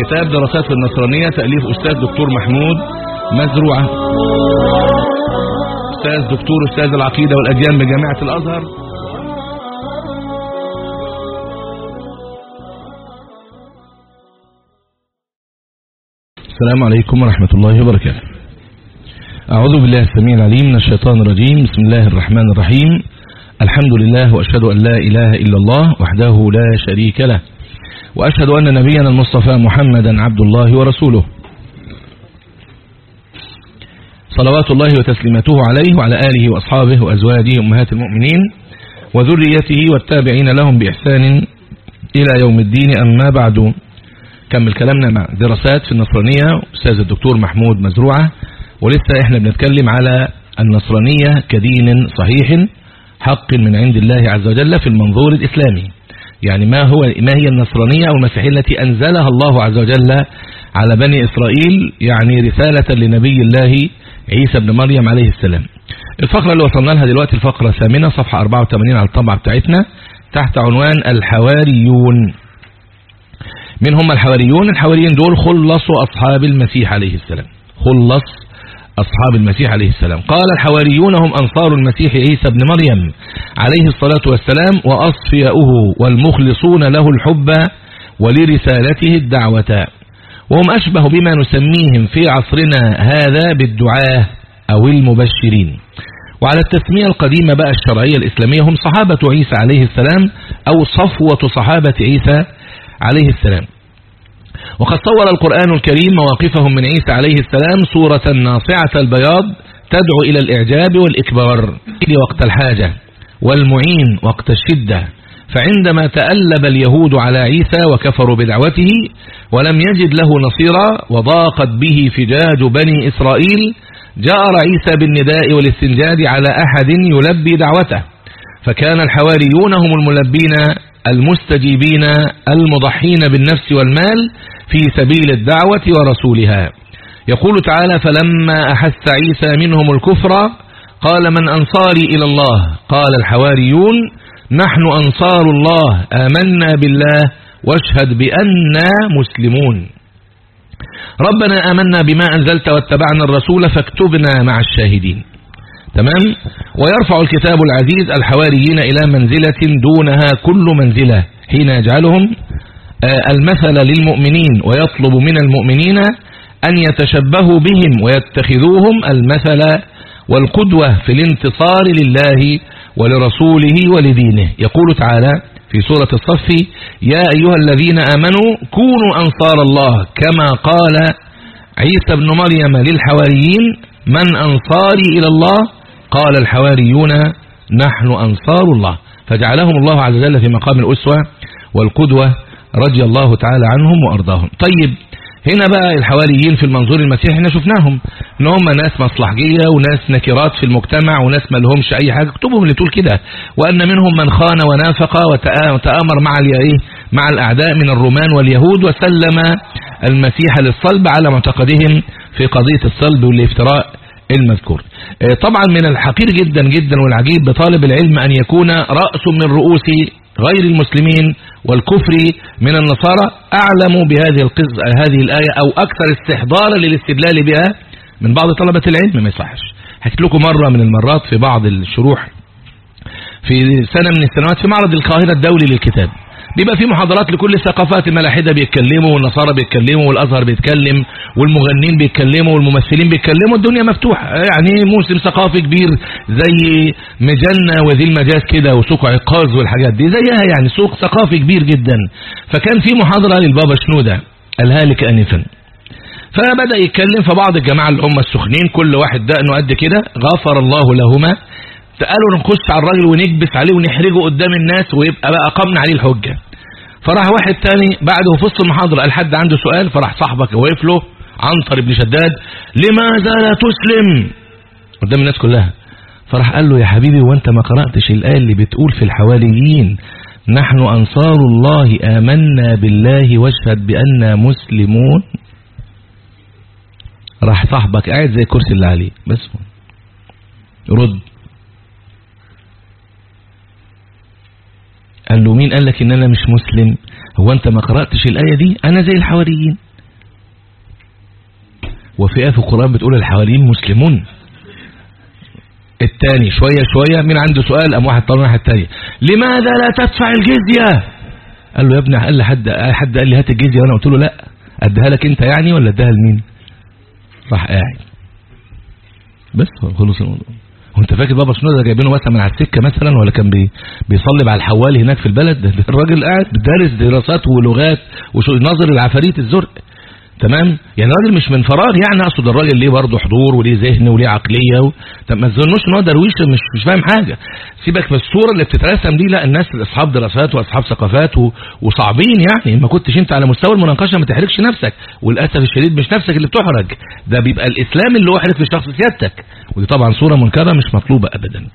كتاب دراسات في النصرانية تأليف أستاذ دكتور محمود مزروعة. أستاذ دكتور أستاذ العقيدة والأديان بجامعة الأزهر. السلام عليكم ورحمة الله وبركاته. أعوذ بالله السميع العليم من الشيطان الرجيم. بسم الله الرحمن الرحيم. الحمد لله وأشهد أن لا إله إلا الله وحده لا شريك له. وأشهد أن نبينا المصطفى محمدا عبد الله ورسوله. صلوات الله وتسليماته عليه وعلى آله وأصحابه وأزواجه أمهات المؤمنين وذريته والتابعين لهم بإحسان إلى يوم الدين. أما بعد كمل كلامنا مع دراسات في النصرانية. أستاذ الدكتور محمود مزروعة ولسه إحنا بنتكلم على النصرانية كدين صحيح حق من عند الله عز وجل في المنظور الإسلامي. يعني ما هو ما هي النصرانية أو المسيحية التي أنزلها الله عز وجل على بني إسرائيل يعني رسالة لنبي الله عيسى بن مريم عليه السلام. الفقرة اللي وصلنا لها دلوقتي الفقرة الثامنة صفحة 84 على الطبعة بتاعتنا تحت عنوان الحواريون. من هم الحواريون؟ الحواريين دول خلصوا أصحاب المسيح عليه السلام. خلص أصحاب المسيح عليه السلام. قال الحواريون هم أنصار المسيح عيسى بن مريم عليه الصلاة والسلام وأصفياؤه والمخلصون له الحب ولرسالته الدعوة. وهم أشبه بما نسميهم في عصرنا هذا بالدعاة أو المبشرين. وعلى التسمية القديمة بقى الشرعية الإسلامية هم صحابة عيسى عليه السلام أو صفوة صحابة عيسى عليه السلام. وقد صور القرآن الكريم مواقفهم من عيسى عليه السلام صورة ناصعة البياض تدعو إلى الإعجاب والإكبار وقت الحاجة والمعين وقت الشدة. فعندما تألب اليهود على عيسى وكفروا بدعوته ولم يجد له نصيرا وضاقت به فجاج بني إسرائيل جار عيسى بالنداء والاستنجاد على أحد يلبي دعوته. فكان الحواريون هم الملبين المستجيبين المضحين بالنفس والمال في سبيل الدعوة ورسولها. يقول تعالى فلما أحس عيسى منهم الكفر قال من أنصاري إلى الله؟ قال الحواريون نحن أنصار الله آمنا بالله واشهد بأننا مسلمون. ربنا آمنا بما أنزلت واتبعنا الرسول فاكتبنا مع الشاهدين. تمام؟ ويرفع الكتاب العزيز الحواريين إلى منزلة دونها كل منزلة. حين يجعلهم المثل للمؤمنين ويطلب من المؤمنين أن يتشبهوا بهم ويتخذوهم المثل والقدوة في الانتصار لله ولرسوله ولدينه. يقول تعالى في سورة الصف يا أيها الذين آمنوا كونوا أنصار الله كما قال عيسى بن مريم للحواريين من أنصاري إلى الله قال الحواريون نحن أنصار الله. فجعلهم الله عز وجل في مقام الأسوة والقدوة رضي الله تعالى عنهم وأرضاهم. طيب هنا بقى الحواريين في المنظور المسيحي إحنا شفناهم. إن هم ناس مصلحجية وناس نكرات في المجتمع وناس ما لهمش أي حاجة. اكتبهم اللي تقول كده. وأن منهم من خان ونافق وتآمر مع الايه مع الأعداء من الرومان واليهود وسلم المسيح للصلب على معتقدهم في قضية الصلب والإفتراء. المذكور. طبعا من الحقير جدا جدا والعجيب بطالب العلم أن يكون رأس من رؤوس غير المسلمين والكفر من النصارى أعلم بهذه القصة هذه الآية أو أكثر استحضارا للاستدلال بها من بعض طلبة العلم ما يصحش. حكيت لكم مرة من المرات في بعض الشروح في سنة من السنوات في معرض القاهرة الدولي للكتاب. بيبقى في محاضرات لكل الثقافات الملاحدة بيتكلموا والنصارى بيتكلموا والأزهر بيتكلم والمغنين بيتكلموا والممثلين بيتكلموا الدنيا مفتوحة. يعني موسم ثقافي كبير زي مجنة وذي المجاز كده وسوق عكاظ والحاجات دي زيها يعني سوق ثقافي كبير جدا. فكان في محاضرة للبابا شنودة الهالك أنفا. فبدأ يتكلم فبعض الجماعة هم السخنين كل واحد دقنه قد كده غفر الله لهما. قالوا نخش على الراجل ونكبس عليه ونحرجه قدام الناس ويبقى بقى قمنا عليه الحجة. فراح واحد تاني بعده في وسط المحاضرة قال حد عنده سؤال فراح صاحبك وقف له عنتر بن شداد لماذا لا تسلم؟ قدام الناس كلها. فراح قال له يا حبيبي وانت ما قرأتش الآية اللي بتقول في الحواليين؟ نحن أنصار الله آمنا بالله واشهد بأننا مسلمون. راح صاحبك قاعد زي الكرسي اللي عليه بس رد. قال له مين؟ قال لك إن أنا مش مسلم. هو أنت ما قرأتش الآية دي؟ أنا زي الحواريين. وفي آية في القرآن بتقول الحواريين مسلمون. الثاني شوية شوية. من عنده سؤال؟ أم واحد طلع الناحية الثانية لماذا لا تدفع الجزية؟ قال له يا ابني قال لي حد حد قال لي هات الجزية وأنا قلت له لا. أديها لك أنت يعني ولا أديها لمين؟ راح قاعد. بس خلص الموضوع. وانت فاكر بابا شنو ده جايبينه مثلا من على السكة مثلا ولا كان بي بيصلي على الحوالي هناك في البلد؟ ده الراجل قاعد بيدرس دراسات ولغات ونظر العفاريت الزرق. تمام؟ يعني الراجل مش من فراغ يعني أقصد الراجل ليه برضه حضور وليه ذهن وليه عقلية و... طب ما تظنوش إن هو درويش مش مش فاهم حاجة. سيبك من الصورة اللي بتترسم دي لا الناس أصحاب دراسات وأصحاب ثقافات و... وصعبين يعني. ما كنتش أنت على مستوى المناقشة ما تحرجش نفسك. وللأسف الشديد مش نفسك اللي بتحرج. ده بيبقى الإسلام اللي هو حرج في شخص سيادتك ودي طبعا صورة منكرة مش مطلوبة ابدا.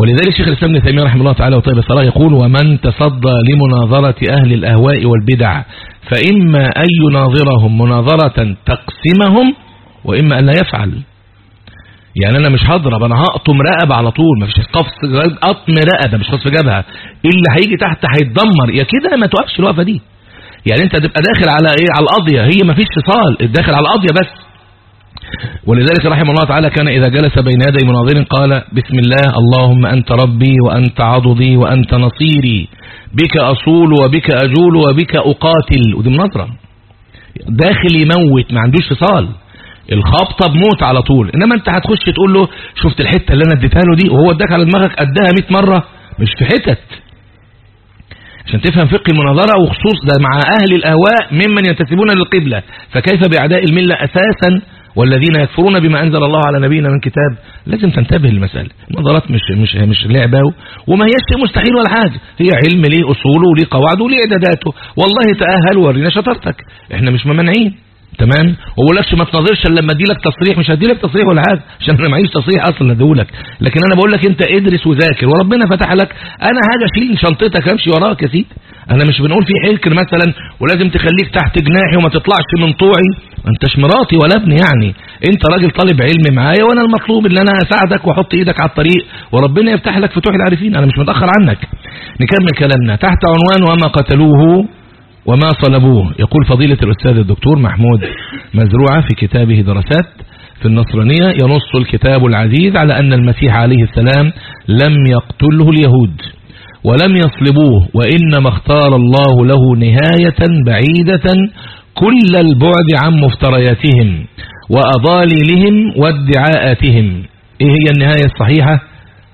ولذلك شيخ الإسلام ابن تيمية رحمه الله تعالى وطيب الصلاة يقول ومن تصدى لمناظرة أهل الأهواء والبدع فإما أن يناظرهم مناظرة تقسمهم وإما أن لا يفعل. يعني أنا مش هضرب أنا هقطم رقبة على طول ما فيش قفص قطم رقبة مش قصف جبهة اللي هيجي تحت هيتدمر؟ يا كده ما توقفش الوقفة دي. يعني أنت تبقى داخل على إيه؟ على القضية هي ما فيش فصال الداخل على القضية بس. ولذلك رحمه الله تعالى كان إذا جلس بين يدي مناظر قال بسم الله اللهم أنت ربي وأنت عضدي وأنت نصيري بك أصول وبك أجول وبك أقاتل. ودي مناظرة. داخل يموت ما عندوش فصال الخبطة بموت على طول. إنما أنت هتخش تقول له شفت الحتة اللي أنا اديتها له دي وهو اداك على دماغك قدها 100 مرة؟ مش في حتت. عشان تفهم فقه المناظرة وخصوص ده مع أهل الأهواء ممن ينتسبون للقبلة. فكيف بأعداء الملة أساسا والذين يكفرون بما أنزل الله على نبينا من كتاب لازم تنتبه للمسألة. النظرات مش مش مش لعبة وما هيش مستحيل ولا حاجة. هي علم ليه أصوله وليه قواعده وليه إعداداته. والله تأهل ورينا شطارتك. إحنا مش ممنعين. تمام؟ وبقولكش ما تناظرش إلا لما ادي لك تصريح مش هدي لك تصريح ولا حاجة عشان أنا معيش تصريح أصلا اديه لك لكن أنا بقول لك أنت إدرس وذاكر وربنا فتح لك. أنا هاجي اشيل شنطتك أمشي وراك يا سيدي. أنا مش بنقول في حكر مثلا ولازم تخليك تحت جناحي وما تطلعش من طوعي. ما أنتش مراتي ولا ابني يعني. أنت راجل طالب علم معايا وأنا المطلوب إن أنا أساعدك وأحط إيدك على الطريق وربنا يفتح لك فتوح العارفين. أنا مش متأخر عنك. نكمل كلامنا. تحت عنوان وما قتلوه. وما صلبوه يقول فضيلة الأستاذ الدكتور محمود مزروعة في كتابه دراسات في النصرانية ينص الكتاب العزيز على أن المسيح عليه السلام لم يقتله اليهود ولم يصلبوه وإنما اختار الله له نهاية بعيدة كل البعد عن مفترياتهم وأضاليلهم وادعاءاتهم. إيه هي النهاية الصحيحة؟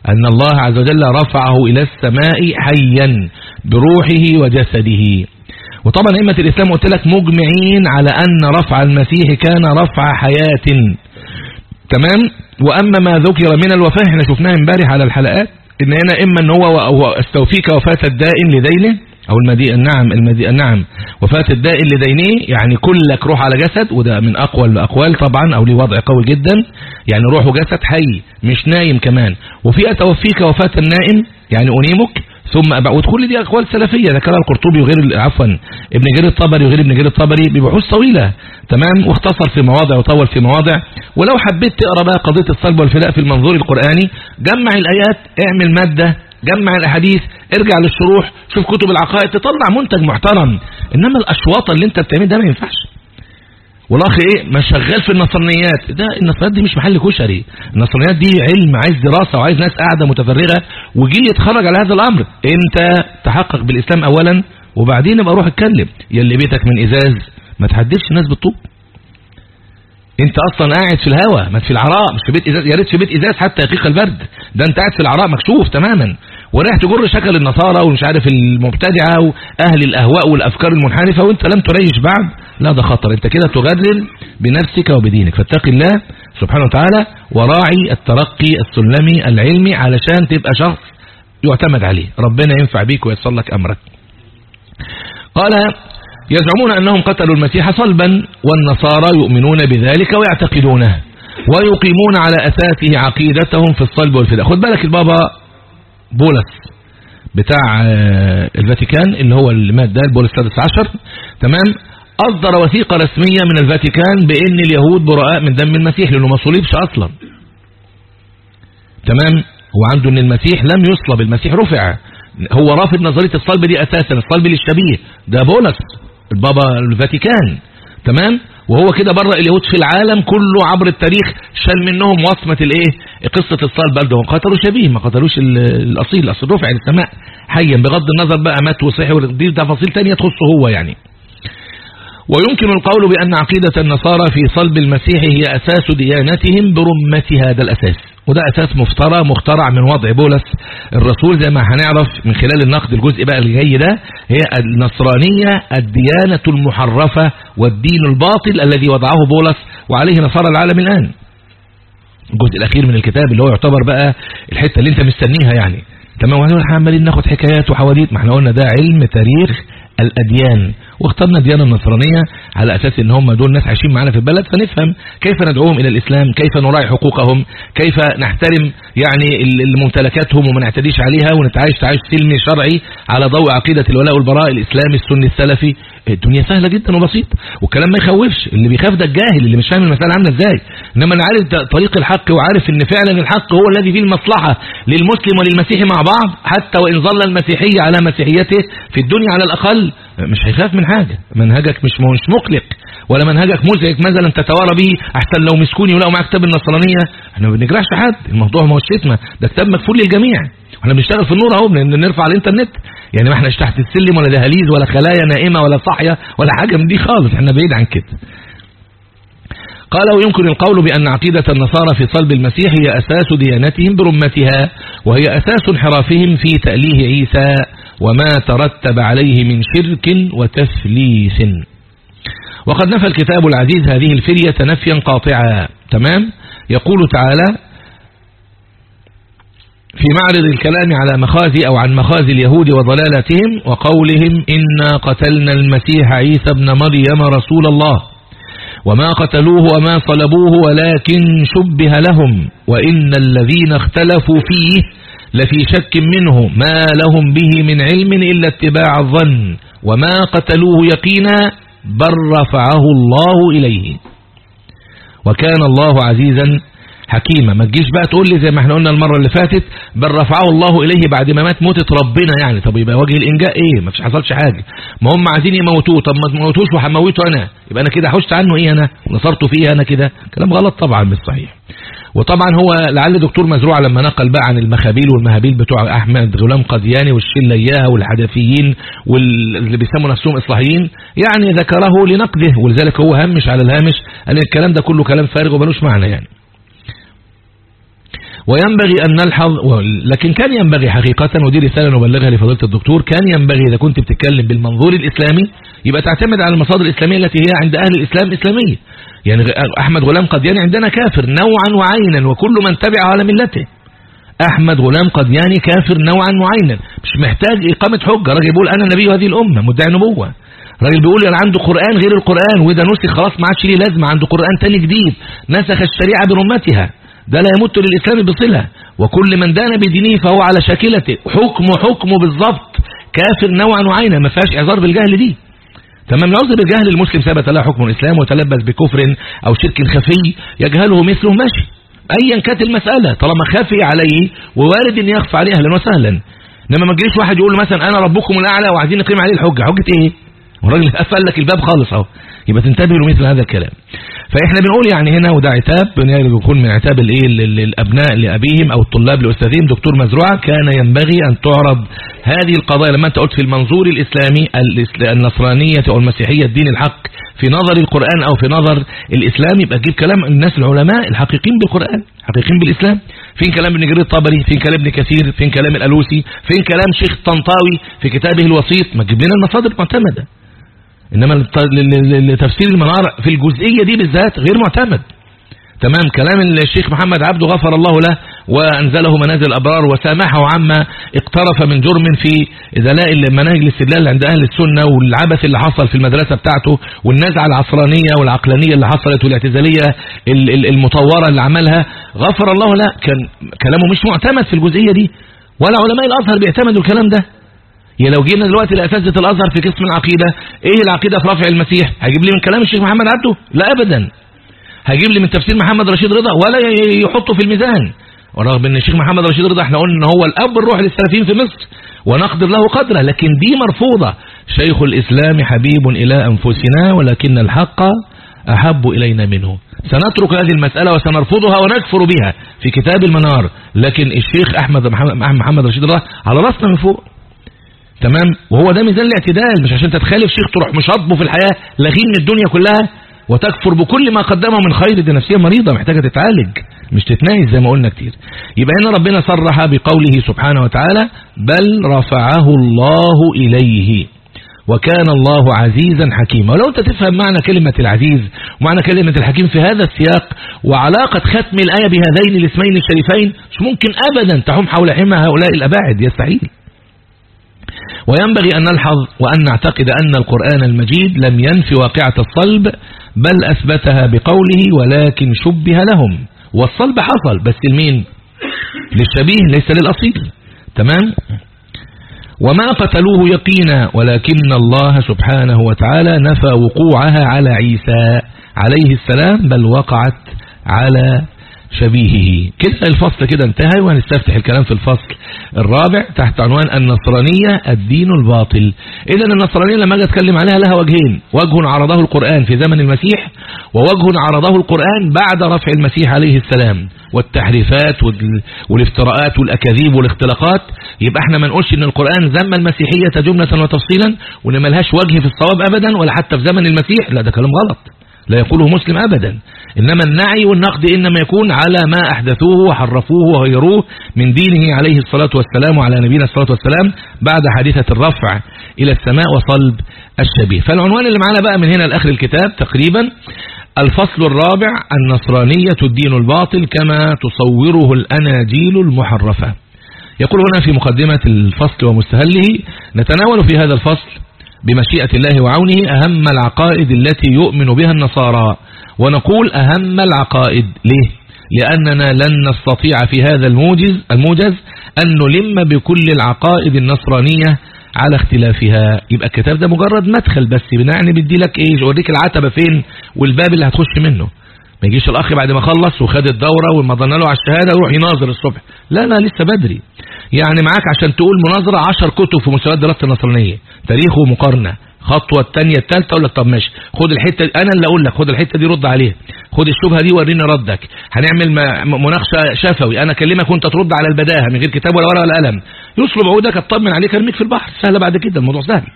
أن الله عز وجل رفعه إلى السماء حيا بروحه وجسده. وطبعا أئمة الإسلام قلت لك مجمعين على أن رفع المسيح كان رفع حياة. تمام؟ وأما ما ذكر من الوفاة إحنا شفناه امبارح على الحلقات إن هنا إما إن هو استوفيك وفاة الدائن لدينه أو المدي النعم المدي النعم وفاة الدائن لدينه يعني كلك روح على جسد وده من أقوى الأقوال طبعا أو ليه وضع قوي جدا يعني روح جسد حي مش نايم كمان. وفي اتوفيك وفاة النائم يعني أنيمك ثم وكل دي أقوال سلفية. ذكرها القرطبي وغير عفوا ابن جرير الطبري وغير ابن جرير الطبري ببحوث طويلة. تمام؟ واختصر في مواضع وطول في مواضع. ولو حبيت تقرأ بقى قضية الصلب والفداء في المنظور القرآني جمع الآيات اعمل مادة جمع الأحاديث ارجع للشروح شوف كتب العقائد تطلع منتج محترم. إنما الأشواط اللي أنت بتعمل ده ما ينفعش. والأخ إيه؟ ما شغال في النصرانيات. ده النصرانيات دي مش محل كشري. النصرانيات دي علم عايز دراسة وعايز ناس قاعدة متفرغة وجيل يتخرج على هذا الأمر. أنت تحقق بالإسلام اولا وبعدين ابقى روح اتكلم. يلي بيتك من إزاز. ما تحدفش الناس بالطوب. أنت أصلا قاعد في الهواء ما في العراء مش في بيت إزاز. يا ريت في بيت إزاز حتى يقيق البرد. ده أنت قاعد في العراء مكشوف تماما. ورايح تجر شكل النصارى ومش عارف المبتدعة وأهل الأهواء والأفكار المنحرفه وأنت لم تريش بعد. لا ده خطر. انت كده تغرر بنفسك وبدينك. فاتق الله سبحانه وتعالى وراعي الترقي السلمي العلمي علشان تبقى شخص يعتمد عليه. ربنا ينفع بيك ويصل لك أمرك. قال يزعمون أنهم قتلوا المسيح صلبا والنصارى يؤمنون بذلك ويعتقدونه ويقيمون على أساسه عقيدتهم في الصلب والفداء. خد بالك البابا بولس بتاع الفاتيكان اللي هو اللي مات ده البولس السادس عشر. تمام؟ أصدر وثيقة رسمية من الفاتيكان بأن اليهود براء من دم المسيح لأنه ما صليبش أصلا. تمام؟ هو عنده أن المسيح لم يصلب المسيح رفع. هو رافض نظرية الصلب دي أساسا الصلب للشبيه. ده بولس البابا الفاتيكان. تمام؟ وهو كده بره اليهود في العالم كله عبر التاريخ شال منهم وصمة الإيه؟ قصة الصلب. برضه قتلوا شبيه ما قتلوش الأصيل الأصل رفع السماء حيا بغض النظر بقى مات وصحي ودي تفاصيل ثانية تخصه هو يعني. ويمكن القول بأن عقيدة النصارى في صلب المسيح هي أساس ديانتهم برمتها هذا الأساس. وده أساس مفترى مخترع من وضع بولس. الرسول زي ما هنعرف من خلال النقد الجزء بقى الجاي ده هي النصرانية الديانة المحرفة والدين الباطل الذي وضعه بولس وعليه نصارى العالم الآن. الجزء الأخير من الكتاب اللي هو يعتبر بقى الحتة اللي انت مستنيها يعني. تمام وإحنا عمالين ناخد حكايات وحواديت. ما إحنا قلنا ده علم تاريخ. الأديان. واخترنا الديانة النصرانية على أساس إن هم دول ناس عايشين معانا في البلد فنفهم كيف ندعوهم إلى الإسلام كيف نراعي حقوقهم كيف نحترم يعني ممتلكاتهم وما نعتديش عليها ونتعايش تعايش سلمي شرعي على ضوء عقيدة الولاء والبراء الإسلامي السني السلفي. الدنيا سهلة جدا وبسيطة. والكلام ما يخوفش. اللي بيخاف ده الجاهل اللي مش فاهم المسألة عاملة إزاي. إنما اللي عارف طريق الحق وعارف إن فعلا الحق هو الذي فيه المصلحة للمسلم وللمسيحي مع بعض حتى وإن ظل المسيحية على مسيحيته في الدنيا على الأقل مش هيخاف من حاجة. منهجك مش مش مقلق. ولا منهجك مزعج مثلا تتوارى به أحسن لو مسكوني ولو معاك كتاب النصرانية. إحنا ما بنجرحش حد. الموضوع ما هوش شتمه ده كتاب مكفول للجميع. إحنا بنشتغل في النور أهو بنرفع الإنترنت. يعني ما احناش تحت السلم ولا دهاليز ولا خلايا نائمة ولا صاحية ولا حاجة من دي خالص. إحنا بعيد عن كده. قال ويمكن القول بأن عقيدة النصارى في صلب المسيح هي أساس ديانتهم برمتها وهي أساس انحرافهم في تأليه عيسى وما ترتب عليه من شرك وتفليس. وقد نفى الكتاب العزيز هذه الفرية نفيا قاطعا. تمام؟ يقول تعالى في معرض الكلام على مخازي أو عن مخازي اليهود وضلالتهم وقولهم إنا قتلنا المسيح عيسى بن مريم رسول الله. وما قتلوه وما صلبوه ولكن شبه لهم. وإن الذين اختلفوا فيه لفي شك منه ما لهم به من علم إلا اتباع الظن. وما قتلوه يقينا بل رفعه الله إليه. وكان الله عزيزا حكيمة. ما تجيش بقى تقول لي زي ما إحنا قلنا المرة اللي فاتت بل رفعه الله إليه بعد ما مات موتة ربنا يعني. طب يبقى وجه الإنجاء إيه؟ ما فيش حصلش حاجة. ما هم عايزين يموتوه. طب ما تموتوش وهموته أنا. يبقى أنا كده حشت عنه إيه أنا؟ نصرته فيه أنا كده؟ كلام غلط طبعا مش صحيح. وطبعا هو لعل دكتور مزروع لما نقل بقى عن المخابيل والمهابيل بتوع أحمد غلام قدياني والشله اياها والحدثيين واللي بيسموا نفسهم إصلاحيين يعني ذكره لنقده. ولذلك هو همش على الهامش. ان الكلام ده كله كلام فارغ ومالوش معنى يعني. وينبغي أن نلحظ لكن كان ينبغي حقيقة ودي رسالة نبلغها لفضيلة الدكتور كان ينبغي إذا كنت بتتكلم بالمنظور الإسلامي يبقى تعتمد على المصادر الإسلامية التي هي عند أهل الإسلام إسلامية. يعني أحمد غلام قدياني عندنا كافر نوعا وعينا وكل من تبعه على ملته. أحمد غلام قدياني كافر نوعا وعينا. مش محتاج إقامة حجة. راجل بيقول أنا نبي هذه الأمة مدعي نبوة. راجل بيقول أنا عنده قرآن غير القرآن وإذا نسخ خلاص ما عادش ليه لازمة عنده قرآن تاني جديد. نسخ الشريعة برمتها ده لا يمت للإسلام بصلة. وكل من دان بدينه فهو على شاكلته حكم حكمه بالضبط. كافر نوعا وعينا. ما فيهاش إعذار بالجهل دي. تمام العذر بالجهل المسلم ثبت له حكم الإسلام وتلبس بكفر أو شرك خفي يجهله مثله ماشي. أيا كانت المسألة طالما خفي عليه ووارد أن يخفى عليه أهلا وسهلا. إنما ما تجيش واحد يقول مثلا أنا ربكم الأعلى وعايزين نقيم عليه الحجة. حجة إيه؟ والراجل قفل لك الباب خالص أهو. يبقى تنتبه لمثل هذا الكلام. فإحنا بنقول يعني هنا وده عتاب يكون من عتاب الإيه؟ للأبناء لأبيهم أو الطلاب لاستاذهم دكتور مزروعة كان ينبغي أن تعرض هذه القضايا. لما أنت قلت في المنظور الإسلامي النصرانية أو المسيحية الدين الحق في نظر القرآن أو في نظر الإسلام يبقى تجيب كلام الناس العلماء الحقيقيين بالقرآن حقيقيين بالإسلام. فين كلام ابن جرير الطبري؟ فين كلام ابن كثير؟ فين كلام الألوسي؟ فين كلام شيخ الطنطاوي في كتابه الوسيط؟ ما تجيب لنا المصادر المعتمدة. إنما لتفسير المنار في الجزئية دي بالذات غير معتمد. تمام؟ كلام الشيخ محمد عبده غفر الله له وأنزله منازل الأبرار وسامحه عما اقترف من جرم في دلاء مناهج الاستدلال عند أهل السنة والعبث اللي حصل في المدرسة بتاعته والنزعة العصرانية والعقلانية اللي حصلت والاعتزالية المطورة اللي عملها. غفر الله له كان كلامه مش معتمد في الجزئية دي. ولا علماء الأزهر بيعتمدوا الكلام ده. يعني لو جينا دلوقتي لاساتذه الأزهر في قسم العقيدة إيه العقيدة في رفع المسيح؟ هيجيب لي من كلام الشيخ محمد عبده؟ لا ابدا. هيجيب لي من تفسير محمد رشيد رضا ولا يحطه في الميزان. ورغم إن الشيخ محمد رشيد رضا إحنا قلنا إن هو الأب الروحي للسلفيين في مصر ونقدر له قدره لكن دي مرفوضة. شيخ الإسلام حبيب إلى أنفسنا ولكن الحق أحب إلينا منه. سنترك هذه المسألة وسنرفضها ونكفر بها في كتاب المنار. لكن الشيخ أحمد محمد رشيد الله على رأسنا من فوق. تمام؟ وهو ده ميزان الاعتدال مش عشان تتخالف شيخ تروح مشاطبه في الحياة لغين من الدنيا كلها. وتكفر بكل ما قدمه من خير دي نفسية مريضة محتاجة تتعالج مش تتناهز زي ما قلنا كتير. يبقى هنا ربنا صرح بقوله سبحانه وتعالى بل رفعه الله إليه وكان الله عزيزا حكيما. ولو أنت تفهم معنى كلمة العزيز ومعنى كلمة الحكيم في هذا السياق وعلاقة ختم الآية بهذين الاسمين الشريفين مش ممكن أبدا تحوم حول حمى هؤلاء الأباعد يستحيل وينبغي أن نلحظ وأن نعتقد أن القرآن المجيد لم ينفي واقعة الصلب بل أثبتها بقوله ولكن شبه لهم. والصلب حصل بس المين؟ للشبيه ليس للأصيل. تمام؟ وما قتلوه يقينا ولكن الله سبحانه وتعالى نفى وقوعها على عيسى عليه السلام بل وقعت على شبيهه. كده الفصل كده انتهى وهنستفتح الكلام في الفصل الرابع تحت عنوان النصرانية الدين الباطل. اذا النصرانية لما أجي أتكلم عليها لها وجهين. وجه عرضه القرآن في زمن المسيح ووجه عرضه القرآن بعد رفع المسيح عليه السلام. والتحريفات والافتراءات والأكاذيب والاختلاقات. يبقى إحنا ما نقولش إن القرآن ذم المسيحية جملة وتفصيلا وإن ملهاش وجه في الصواب ابدا ولا حتى في زمن المسيح. لا ده كلام غلط. لا يقوله مسلم أبدا. إنما النعي والنقد إنما يكون على ما أحدثوه وحرفوه وغيروه من دينه عليه الصلاة والسلام وعلى نبينا الصلاة والسلام بعد حادثة الرفع إلى السماء وصلب الشبيه. فالعنوان اللي معنا بقى من هنا لآخر الكتاب تقريبا الفصل الرابع النصرانية الدين الباطل كما تصوره الأناجيل المحرفة. يقول هنا في مقدمة الفصل ومستهله نتناول في هذا الفصل بمشيئة الله وعونه أهم العقائد التي يؤمن بها النصارى. ونقول أهم العقائد. ليه؟ لأننا لن نستطيع في هذا الموجز, الموجز أن نلم بكل العقائد النصرانية على اختلافها. يبقى الكتاب ده مجرد مدخل بس بنعني بدي لك إيه أوريك العتبة فين؟ والباب اللي هتخش منه. ما يجيش الأخ بعد ما خلص وخد الدورة ومضنا له على الشهادة يروح يناظر الصبح. لا لا لسه بدري. يعني معاك عشان تقول مناظرة 10 كتب في مستويات دراسة النصرانية. تاريخ ومقارنة. خطوة الثانية الثالثة أقول لك طب ماشي. خد الحتة أنا اللي أقول لك خد الحتة دي رد عليها. خد الشبهة دي وريني ردك. هنعمل مناقشة شفوي. أنا أكلمك وأنت ترد على البداهة من غير كتاب ولا ورقة ولا قلم. يصلب عودك اطمن عليك ارميك في البحر. سهلة بعد كده. الموضوع سهل.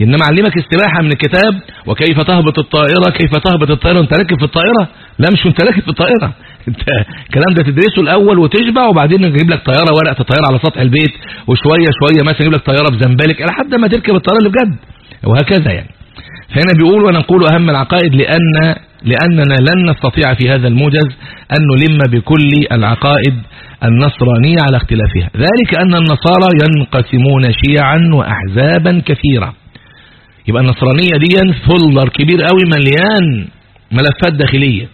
إنما علمك السباحه من الكتاب وكيف تهبط الطائرة كيف تهبط الطائرة وانت راكب في الطائرة؟ لا مش وانت راكب في الطائرة. أنت الكلام ده تدرسه الأول وتشبع وبعدين نجيب لك طيارة ورقة الطيارة على سطح البيت وشوية شوية مثلا نجيب لك طيارة بزنبلك لحد ما تركب الطيارة اللي بجد. وهكذا يعني. فهنا بيقول ونقول أهم العقائد لأن لأننا لن نستطيع في هذا الموجز أن نلم بكل العقائد النصرانية على اختلافها. ذلك أن النصارى ينقسمون شيعا واحزابا كثيرة. يبقى النصرانية دي فولدر كبير قوي مليان ملفات داخلية.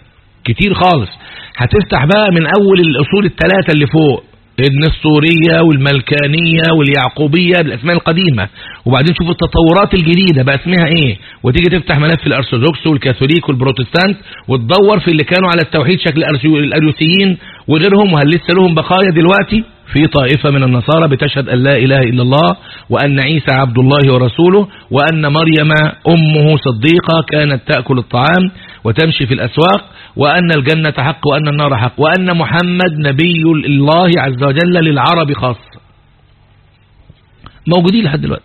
كتير خالص. هتفتح بقى من أول الأصول الثلاثة اللي فوق. النسطورية والملكانية واليعقوبية بالاسماء القديمة. وبعدين شوف التطورات الجديدة بقى اسمها إيه. وتيجي تفتح ملف الأرثوذكس والكاثوليك والبروتستانت وتدور في اللي كانوا على التوحيد شكل الأريوسيين وغيرهم وهل لسه لهم بقايا دلوقتي؟ في طائفة من النصارى بتشهد أن لا إله إلا الله وأن عيسى عبد الله ورسوله وأن مريم أمه صديقة كانت تأكل الطعام وتمشي في الأسواق وأن الجنة حق وأن النار حق وأن محمد نبي الله عز وجل للعرب خاصة موجودين لحد دلوقتي.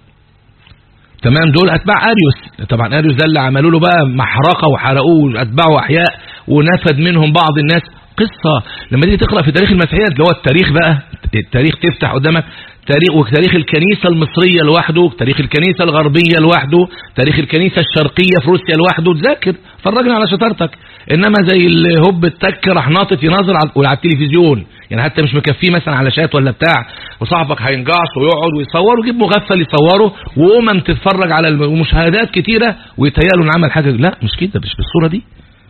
تمام؟ دول أتباع أريوس. طبعا أريوس ده اللي عملوا له بقى محرقة وحرقوه أتباعه أحياء ونفد منهم بعض الناس. قصة لما تيجي تقرأ في تاريخ المسيحية اللي هو التاريخ بقى التاريخ تفتح قدامك تاريخ وتاريخ الكنيسة المصرية لوحده تاريخ الكنيسة الغربية لوحده تاريخ الكنيسة الشرقية في روسيا لوحده. تذاكر فرجنا على شطارتك. إنما زي الهوب التك راح ناطط يناظر على التلفزيون. يعني حتى مش مكفيه مثلا على شات ولا بتاع. وصاحبك هينجعص ويقعد ويصور ويجيب مغفل يصوره وامم تتفرج على المشاهدات كتيرة ويتهيألوا ان عمل حاجة. لا مش كده مش بالصورة دي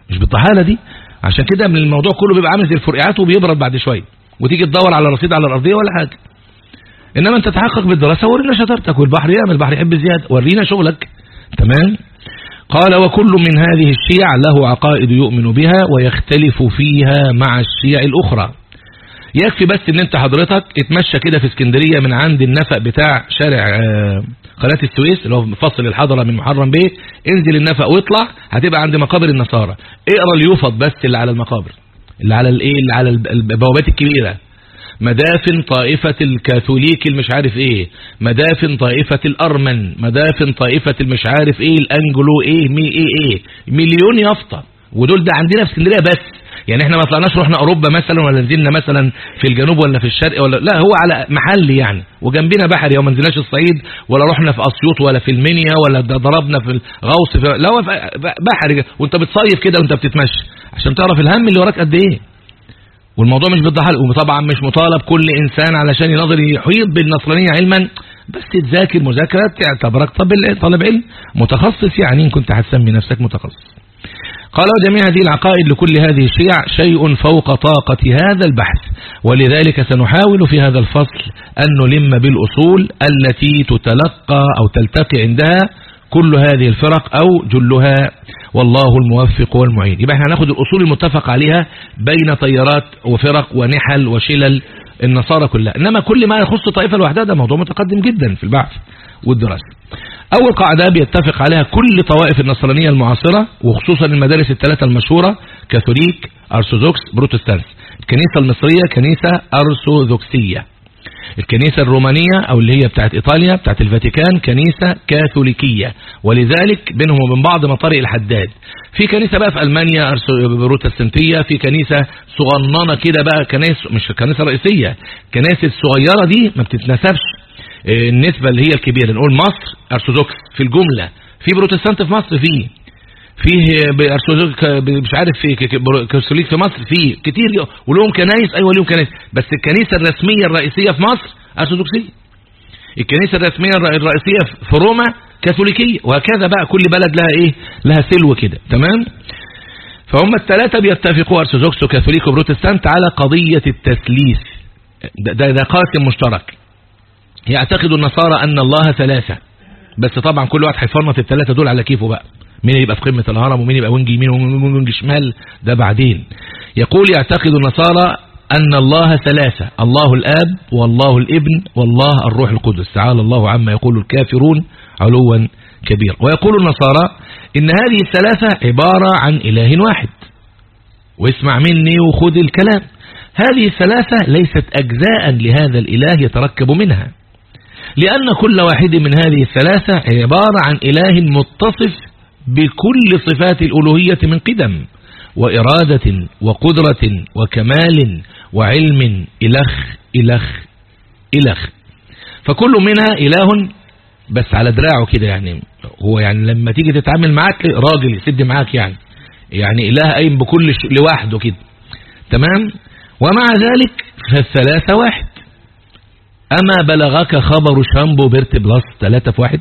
مش بالطحالة دي. عشان كده من الموضوع كله بيبقى عامل زي الفرقعات وبيبرد بعد شوية. وتيجي تدور على رصيد على الأرضية ولا حاجة. إنما أنت تحقق بالدراسة ورينا شطارتك والبحر يعمل البحر يحب زياده ورينا شغلك. تمام؟ قال وكل من هذه الشيع له عقائد يؤمن بها ويختلف فيها مع الشيع الأخرى. يكفي بس إن أنت حضرتك اتمشى كده في اسكندرية من عند النفق بتاع شارع آه، قناة السويس اللي هو فصل الحضرة من محرم بيه انزل النفق واطلع هتبقى عند مقابر النصارى. اقرأ اليوفط بس اللي على المقابر. اللي على الايه؟ اللي على البوابات الكبيرة. مدافن طائفة الكاثوليك المش عارف إيه. مدافن طائفة الأرمن. مدافن طائفة المش عارف إيه. الأنجلو إيه. مي إيه إيه. مليون يافطة. ودول ده عندنا في اسكندرية بس. يعني إحنا ما طلعناش رحنا أوروبا مثلا ولا نزلنا مثلا في الجنوب ولا في الشرق ولا لا هو على محل يعني. وجنبنا بحر يوم ما نزلناش الصعيد ولا رحنا في أسيوط ولا في المنيا ولا ضربنا في الغوص في لا هو بحر وانت بتصيف كده وانت بتتمشى. عشان تعرف الهم اللي وراك قد إيه. والموضوع مش بالضحك وطبعا مش مطالب كل إنسان علشان ينظر يحيط بالنصرانية علما. بس تذاكر مذاكرة تعتبرك طالب علم. متخصص يعني إن كنت هتسمي نفسك متخصص. قال وجميع هذه العقائد لكل هذه الشيع شيء فوق طاقة هذا البحث ولذلك سنحاول في هذا الفصل أن نلم بالأصول التي تتلقى أو تلتقي عندها كل هذه الفرق أو جلها. والله الموفق والمعين. يبقى إحنا هناخد الأصول المتفق عليها بين طيارات وفرق ونحل وشلل النصارى كلها. إنما كل ما يخص طائفة لوحدها ده موضوع متقدم جدا في البحث والدراسة. أول قاعدة بيتفق عليها كل طوائف النصرانية المعاصرة وخصوصا المدارس الثلاثة المشهورة كاثوليك أرثوذكس بروتستانس الكنيسة المصرية كنيسة أرثوذكسية. الكنيسة الرومانية أو اللي هي بتاعت إيطاليا بتاعت الفاتيكان كنيسة كاثوليكية. ولذلك بينهم وبين بعض مطارق الحداد. في كنيسة بقى في ألمانيا بروتستانتية. في كنيسة صغننة كده بقى كنيسة مش كنيسة رئيسية كنيسة الصغيرة دي ما بتتنسبش. النسبة اللي هي الكبيرة نقول مصر أرثوذكس. في الجملة في بروتستانت في مصر فيه فيه مش عارف في كاثوليك في مصر فيه كتير ولهم كنايس أيوه لهم كنايس بس الكنيسة الرسمية الرئيسية في مصر أرثوذكسية. الكنيسة الرسمية الرئيسية في روما كاثوليكية. وهكذا بقى كل بلد لها إيه؟ لها سلو كده. تمام؟ فهم الثلاثة بيتفقوا أرثوذكس وكاثوليك وبروتستانت على قضية التثليث. ده, ده قاسم مشترك. يعتقد النصارى أن الله ثلاثة. بس طبعا كل واحد هيفرنط الثلاثة دول على كيفه بقى. مين يبقى في قمة الهرم ومين يبقى وينج يمين وينج شمال؟ ده بعدين. يقول يعتقد النصارى أن الله ثلاثة. الله الآب والله الابن والله الروح القدس. تعالى الله عما يقول الكافرون علوا كبير. ويقول النصارى إن هذه الثلاثة عبارة عن إله واحد. واسمع مني وخذ الكلام. هذه الثلاثة ليست أجزاء لهذا الإله يتركب منها. لأن كل واحد من هذه الثلاثة عبارة عن إله متصف بكل صفات الألوهية من قدم وإرادة وقدرة وكمال وعلم إلخ إلخ إلخ. فكل منها إله بس على دراعه كده يعني. هو يعني لما تيجي تتعامل معاك راجل يسد معاك يعني. يعني إله قايم بكل شيء لوحده كده. تمام؟ ومع ذلك فالثلاثة واحد. أما بلغك خبر شامبو Pert Plus 3 في 1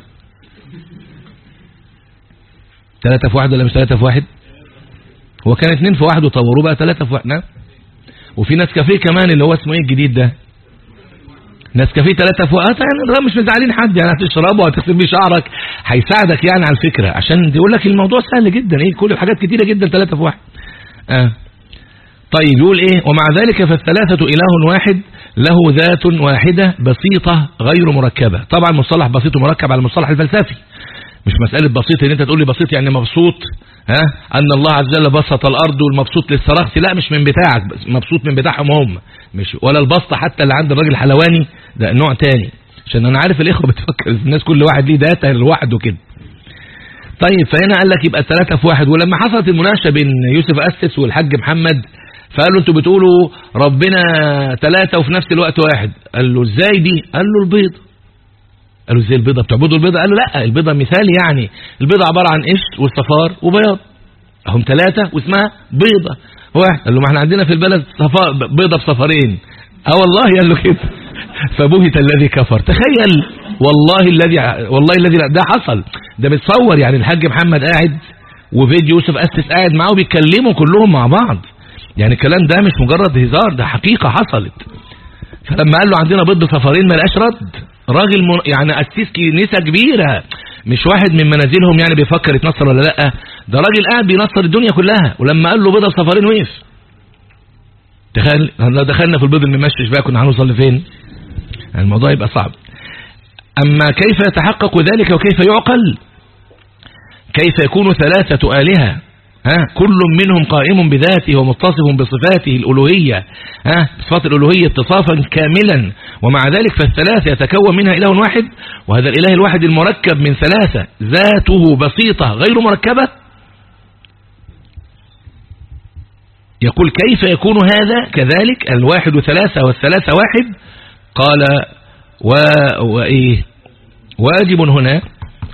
3 في 1 ولا مش 3 في 1 هو كان 2 في 1 وطوروه بقى 3 في 1 نعم. وفي Nescafe كمان اللي هو اسمه إيه الجديد ده؟ Nescafe 3 في 1 يعني مش مزعلين حد يعني هتشربه وهتغسل بيه شعرك. هيساعدك يعني على الفكرة عشان يقول لك الموضوع سهل جدا إيه كل الحاجات كتيرة جدا 3 في 1 آه. طيب يقول إيه؟ ومع ذلك فالثلاثة إله واحد له ذات واحدة بسيطة غير مركبة. طبعا مصطلح بسيط ومركب على المصطلح الفلسفي. مش مسألة بسيط إن أنت تقول لي بسيط يعني مبسوط ها؟ أن الله عز وجل بسط الأرض والمبسوط للصراخ. لا مش من بتاعك مبسوط من بتاعهم هم. مش ولا البسطة حتى اللي عند الراجل الحلواني ده نوع تاني. عشان أنا عارف الإخوة بتفكر الناس كل واحد ليه داتا لوحده كده. طيب فهنا قال لك يبقى ثلاثة في واحد. ولما حصلت المناقشة بين يوسف اسس والحاج محمد فقال له أنتوا بتقولوا ربنا ثلاثة وفي نفس الوقت واحد. قال له إزاي دي؟ قال له البيضة قال له إزاي البيضة؟ بتعبدوا البيضة؟ قال له لا البيضة مثال يعني. البيضة عبارة عن قشط والصفار وبياض. هم ثلاثة واسمها بيضة. واحد. قال له ما إحنا عندنا في البلد صفار بيضة بصفرين آه والله؟ قال له كده. فبهت الذي كفر. تخيل. والله الذي والله الذي ده حصل. ده بتصور يعني الحاج محمد قاعد وفيديو يوسف أسس قاعد معاه وبيتكلموا كلهم مع بعض. يعني الكلام ده مش مجرد هزار ده حقيقة حصلت. فلما قال له عندنا بيض صفارين ما لقاش رد. راجل من يعني أسيس كنيسة كبيرة. مش واحد من منازلهم يعني بيفكر يتنصر ولا لأ. ده راجل قاعد بينصر الدنيا كلها. ولما قال له بيض صفارين وقف. تخيل لو دخلنا في البيض الممشش بقى كنا هنوصل لفين؟ الموضوع يبقى صعب. أما كيف يتحقق ذلك وكيف يعقل؟ كيف يكون ثلاثة آلهة؟ ها كل منهم قائم بذاته ومتصف بصفاته الألوهية. ها صفات الألوهية اتصافا كاملا. ومع ذلك فالثلاثة يتكون منها إله واحد وهذا الإله الواحد المركب من ثلاثة. ذاته بسيطة غير مركبة. يقول كيف يكون هذا؟ كذلك الواحد ثلاثة والثلاثة واحد. قال و... وإيه واجب هنا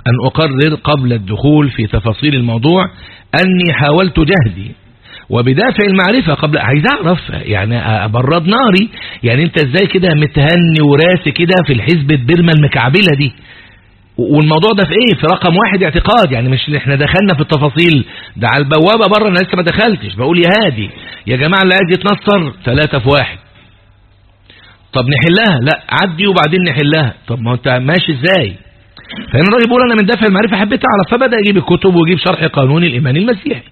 أن أقرر قبل الدخول في تفاصيل الموضوع أني حاولت جهدي وبدافع المعرفة قبل عايز أعرف يعني أبرد ناري يعني أنت إزاي كده متهني وراسي كده في الحزب البرمة المكعبلة دي؟ والموضوع ده في إيه؟ في رقم واحد اعتقاد يعني مش إحنا دخلنا في التفاصيل ده على البوابة بره أنا لسه ما دخلتش بقول يا هادي يا جماعة اللي عايز يتنصر ثلاثة في واحد. طب نحلها؟ لا عدي وبعدين نحلها. طب ما أنت ماشي إزاي؟ فهنا الراجل بيقول أنا من دافع المعرفة حبيت أعرف فبدأ يجيب الكتب ويجيب شرح قانون الإيمان المسيحي.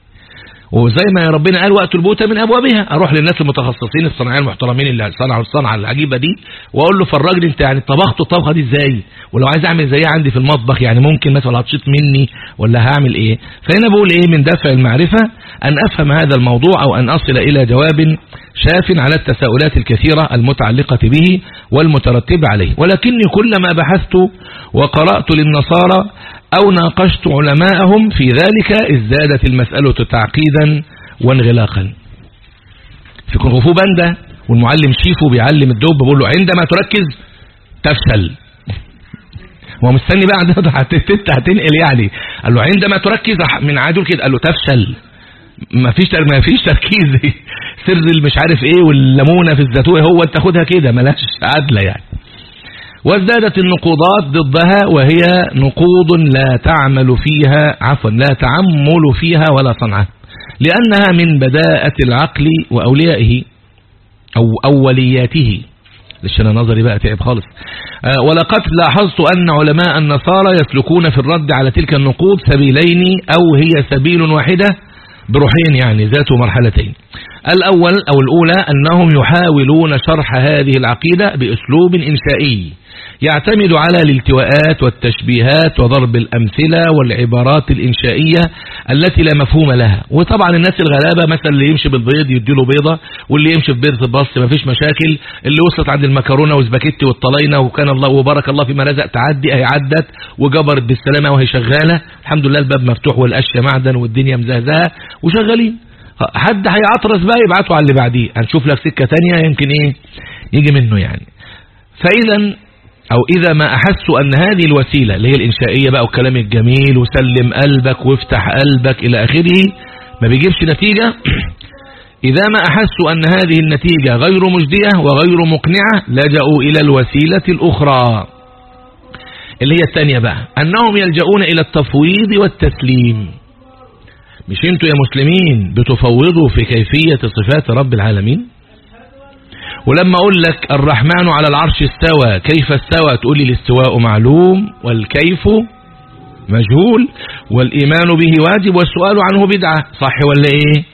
وزي ما ربنا قال وقت البوته من أبوابها. أروح للناس المتخصصين الصناعية المحترمين اللي صنعوا الصنعة العجيبة دي وأقول له فرجني أنت يعني طبخت الطبخة دي إزاي؟ ولو عايز أعمل زيها عندي في المطبخ يعني ممكن مثلا هتشيط مني ولا هعمل إيه؟ فهنا بقول إيه من دافع المعرفة أن أفهم هذا الموضوع أو أن أصل إلى جواب شاف على التساؤلات الكثيرة المتعلقة به والمترتبة عليه. ولكني كلما بحثت وقرأت للنصارى أو ناقشت علماءهم في ذلك ازدادت المسألة تعقيدا وانغلاقا. في كونغفو باندا والمعلم شيفو بيعلم الدب بيقول له عندما تركز تفشل. هو مستني بقى عندنا هتنقل يعني. قال له عندما تركز من عادل كده قال له تفشل. ما فيش ما فيش تركيز. سر مش عارف إيه والليمونة في الزيتون هو انت خدها كده ملاش عدله يعني. وازدادت النقوضات ضدها وهي نقوض لا تعمل فيها عفوا لا تعمل فيها ولا صنعه لأنها من بداءة العقل وأوليائه أو أولياته. ليش أنا نظري بقى تعب خالص؟ آه ولقد لاحظت أن علماء النصارى يسلكون في الرد على تلك النقوض سبيلين أو هي سبيل واحدة بروحين يعني ذات مرحلتين. الأول أو الأولى أنهم يحاولون شرح هذه العقيدة بأسلوب إنشائي يعتمد على الالتواءات والتشبيهات وضرب الأمثلة والعبارات الإنشائية التي لا مفهوم لها. وطبعا الناس الغلابة مثلا اللي يمشي بالبيض يديله بيضة واللي يمشي في بيضة البص ما فيش مشاكل اللي وصلت عند المكرونة وسباكيتي والطلينة وكان الله وبارك الله فيما رزق تعدي اهي عدت وجبرت بالسلامة وهي شغالة. الحمد لله الباب مفتوح والأشياء معدن والدنيا مزهزاه وشغالين. حد هيعطرس بقى يبعته على اللي بعديه. هنشوف لك سكة تانية يمكن إيه يجي منه يعني. فإذا أو إذا ما أحسوا أن هذه الوسيلة اللي هي الإنشائية بقى والكلام الجميل وسلم قلبك وافتح قلبك إلى آخره ما بيجيبش نتيجة. إذا ما أحسوا أن هذه النتيجة غير مجدية وغير مقنعة لجأوا إلى الوسيلة الأخرى. اللي هي الثانية بقى أنهم يلجؤون إلى التفويض والتسليم. مش أنتوا يا مسلمين بتفوضوا في كيفية صفات رب العالمين؟ ولما أقول لك الرحمن على العرش استوى كيف استوى؟ تقول لي الاستواء معلوم والكيف مجهول والإيمان به واجب والسؤال عنه بدعة صح ولا إيه؟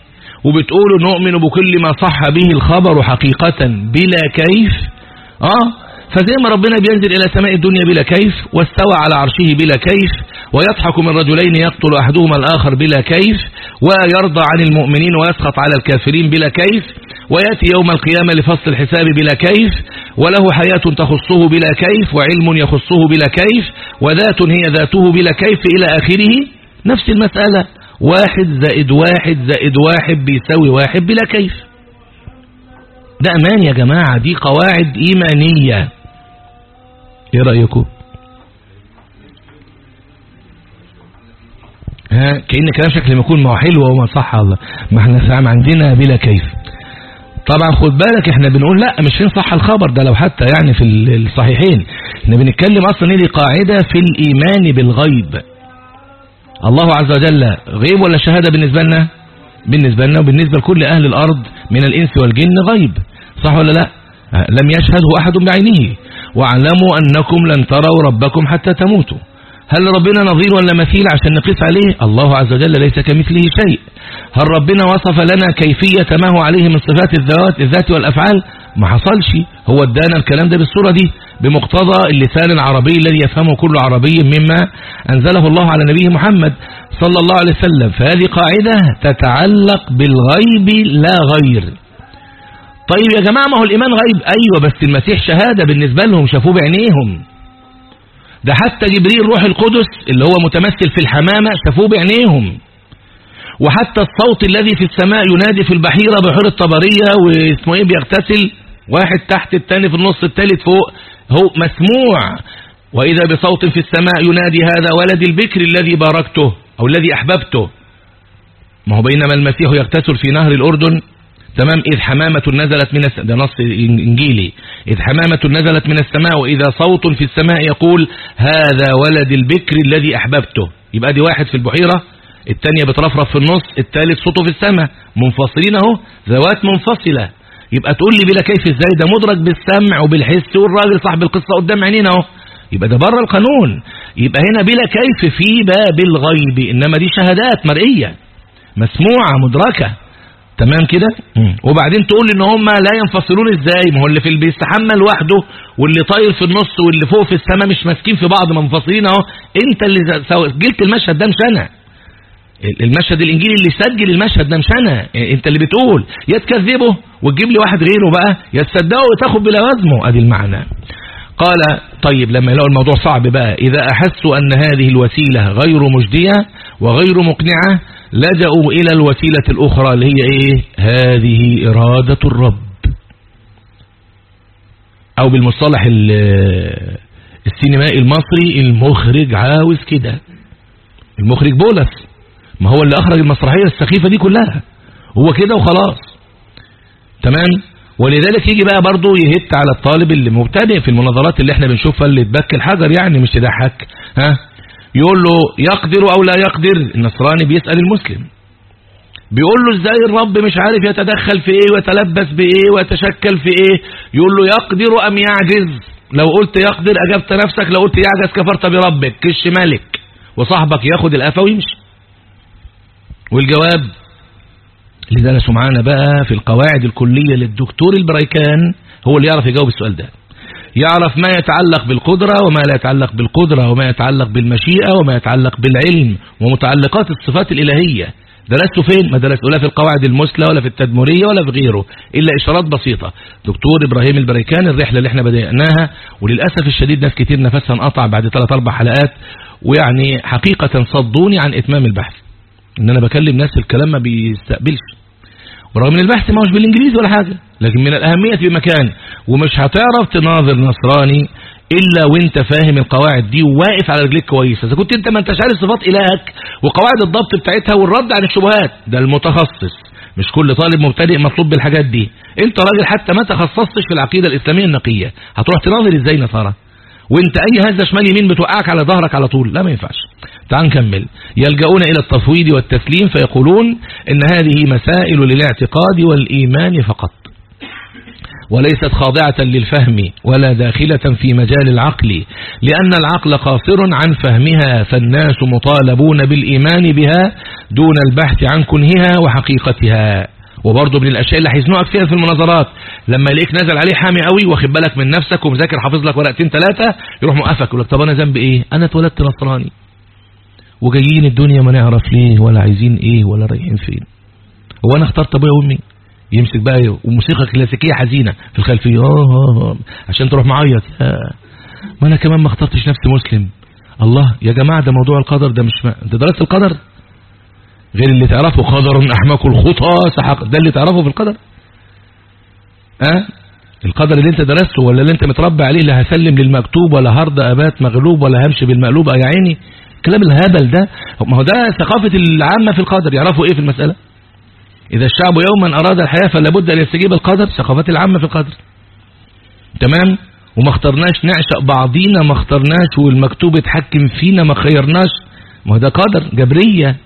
وبتقولوا نؤمن بكل ما صح به الخبر حقيقة بلا كيف؟ آه فزي ما ربنا بينزل إلى سماء الدنيا بلا كيف واستوى على عرشه بلا كيف ويضحك من رجلين يقتل أحدهما الآخر بلا كيف ويرضى عن المؤمنين ويسخط على الكافرين بلا كيف ويأتي يوم القيامة لفصل الحساب بلا كيف وله حياة تخصه بلا كيف وعلم يخصه بلا كيف وذات هي ذاته بلا كيف إلى آخره. نفس المسألة. واحد زائد واحد زائد واحد بيساوي واحد بلا كيف. ده أمان يا جماعة دي قواعد إيمانية. إيه رأيكم؟ ها كأن كلام شكل ما يكون ما هو حلو وما صح الله. ما إحنا سام عندنا بلا كيف. طبعا خد بالك إحنا بنقول لا مش فين صح الخبر ده لو حتى يعني في الصحيحين. إحنا بنتكلم أصلا دي قاعدة في الإيمان بالغيب. الله عز وجل غيب ولا شهادة بالنسبة لنا؟ بالنسبة لنا وبالنسبة لكل أهل الأرض من الإنس والجن غيب. صح ولا لا؟ لم يشهده أحد بعينه. واعلموا أنكم لن تروا ربكم حتى تموتوا. هل ربنا نظير ولا مثيل عشان نقيس عليه؟ الله عز وجل ليس كمثله شيء. هل ربنا وصف لنا كيفية ما هو عليه من صفات الذوات الذات والأفعال؟ ما حصلش. هو ادانا الكلام ده بالصورة دي بمقتضى اللسان العربي الذي يفهمه كل عربي مما أنزله الله على نبيه محمد صلى الله عليه وسلم. فهذه قاعدة تتعلق بالغيب لا غير. طيب يا جماعة ما هو الإيمان غيب؟ أيوة بس المسيح شهادة بالنسبة لهم شافوه بعينيهم. ده حتى جبريل روح القدس اللي هو متمثل في الحمامة شافوه بعينيهم. وحتى الصوت الذي في السماء ينادي في البحيرة بحيرة طبرية واسمه إيه بيغتسل واحد تحت التاني في النص التالت فوق هو مسموع. وإذا بصوت في السماء ينادي هذا ولد البكر الذي باركته أو الذي أحببته. ما هو بينما المسيح يغتسل في نهر الأردن تمام؟ إذ حمامة نزلت من السماء ده نص إنجيلي. إذ حمامة نزلت من السماء وإذا صوت في السماء يقول هذا ولد البكر الذي أحببته. يبقى دي واحد في البحيرة الثانية بترفرف في النص الثالث صوته في السماء. منفصلين أهو ذوات منفصلة. يبقى تقول لي بلا كيف إزاي؟ ده مدرك بالسمع وبالحس والراجل صاحب القصة قدام عينينا أهو. يبقى ده بره القانون. يبقى هنا بلا كيف في باب الغيب. إنما دي شهادات مرئية. مسموعة مدركة. تمام كده؟ وبعدين تقول إن هم لا ينفصلون إزاي؟ ما هو اللي في اللي بيستحمى لوحده واللي طاير في النص واللي فوق في السماء مش ماسكين في بعض منفصلين أهو. أنت اللي سجلت المشهد ده مش أنا المشهد الإنجيلي اللي سجل المشهد ده مش أنا أنت اللي بتقول. يا تكذبه وتجيب لي واحد غيره بقى. يا تصدقه وتاخد بلوازمه أدي المعنى. قال طيب لما يلاقوا الموضوع صعب بقى. إذا أحسوا أن هذه الوسيلة غير مجدية وغير مقنعة لجأوا إلى الوسيلة الأخرى اللي هي إيه؟ هذه إرادة الرب. أو بالمصطلح السينمائي المصري المخرج عاوز كده. المخرج بولس. ما هو اللي أخرج المسرحية السخيفة دي كلها. هو كده وخلاص. تمام؟ ولذلك يجي بقى برضه يهت على الطالب اللي مبتدئ في المناظرات اللي إحنا بنشوفها اللي تبكي الحجر يعني مش تضحك. ها؟ يقول له يقدر أو لا يقدر؟ النصراني بيسأل المسلم. بيقول له إزاي الرب مش عارف يتدخل في إيه ويتلبس بإيه ويتشكل في إيه؟ يقول له يقدر أم يعجز؟ لو قلت يقدر أجبت نفسك لو قلت يعجز كفرت بربك. كش مالك وصاحبك ياخد القفا ويمشي. والجواب اللي درسوا معانا بقى في القواعد الكلية للدكتور البريكان هو اللي يعرف يجاوب السؤال ده. يعرف ما يتعلق بالقدرة وما لا يتعلق بالقدرة وما يتعلق بالمشيئة وما يتعلق بالعلم ومتعلقات الصفات الإلهية. درسته فين؟ ما درست ولا في القواعد المثلى ولا في التدمرية ولا في غيره إلا إشارات بسيطة. دكتور إبراهيم البريكان الرحلة اللي إحنا بدأناها وللأسف الشديد ناس كتير نفسها انقطع بعد 3-4 حلقات ويعني حقيقة صدوني عن إتمام البحث. إن أنا بكلم ناس الكلام ما بيستقبلش. ورغم إن البحث ما هوش بالإنجليزي ولا حاجة لكن من الأهمية في مكان. ومش هتعرف تناظر نصراني إلا وأنت فاهم القواعد دي وواقف على رجليك كويس. إذا كنت أنت ما أنتش عارف صفات إلهك وقواعد الضبط بتاعتها والرد عن الشبهات ده المتخصص. مش كل طالب مبتدئ مطلوب بالحاجات دي. أنت راجل حتى ما تخصصتش في العقيدة الإسلامية النقية. هتروح تناظر إزاي نصارى؟ وانت اي هزة شمال يمين بتوقعك على ظهرك على طول. لا ما ينفعش. تعال نكمل. يلجؤون إلى التفويض والتسليم فيقولون إن هذه مسائل للاعتقاد والإيمان فقط. وليست خاضعة للفهم ولا داخلة في مجال العقل لأن العقل قاصر عن فهمها فالناس مطالبون بالإيمان بها دون البحث عن كنهها وحقيقتها. وبرضه من الأشياء اللي هيزنقك فيها في المناظرات. لما يلاقيك نازل عليه حامي قوي واخد بالك من نفسك ومذاكر حافظ لك ورقتين ثلاثة يروح موقفك يقول لك طب أنا ذنبي إيه؟ أنا اتولدت نصراني. وجايين الدنيا ما نعرف ليه ولا عايزين إيه ولا رايحين فين. هو أنا اخترت أبويا وأمي. يمسك بقى وموسيقى كلاسيكية حزينة في الخلفية. آه آه عشان تروح معيط. ما أنا كمان ما اخترتش نفسي مسلم. الله يا جماعة ده موضوع القدر ده مش ما... انت درست القدر. غير اللي تعرفه قدر أحمق الخطى سحق. ده اللي تعرفه في القدر. أه؟ القدر اللي انت درسته ولا اللي انت متربى عليه لا هسلم للمكتوب ولا هرد أبات مغلوب ولا همشي بالمقلوب. يا عيني كلام الهبل ده. ما هو ده ثقافة العامة في القدر. يعرفوا إيه في المسألة؟ إذا الشعب يوما أراد الحياة فلا بد أن يستجيب القدر. ثقافات العامة في القدر. تمام؟ وما اخترناش نعشق بعضينا ما اخترناش والمكتوب اتحكم فينا ما خيرناش. ما ده قدر جبرية.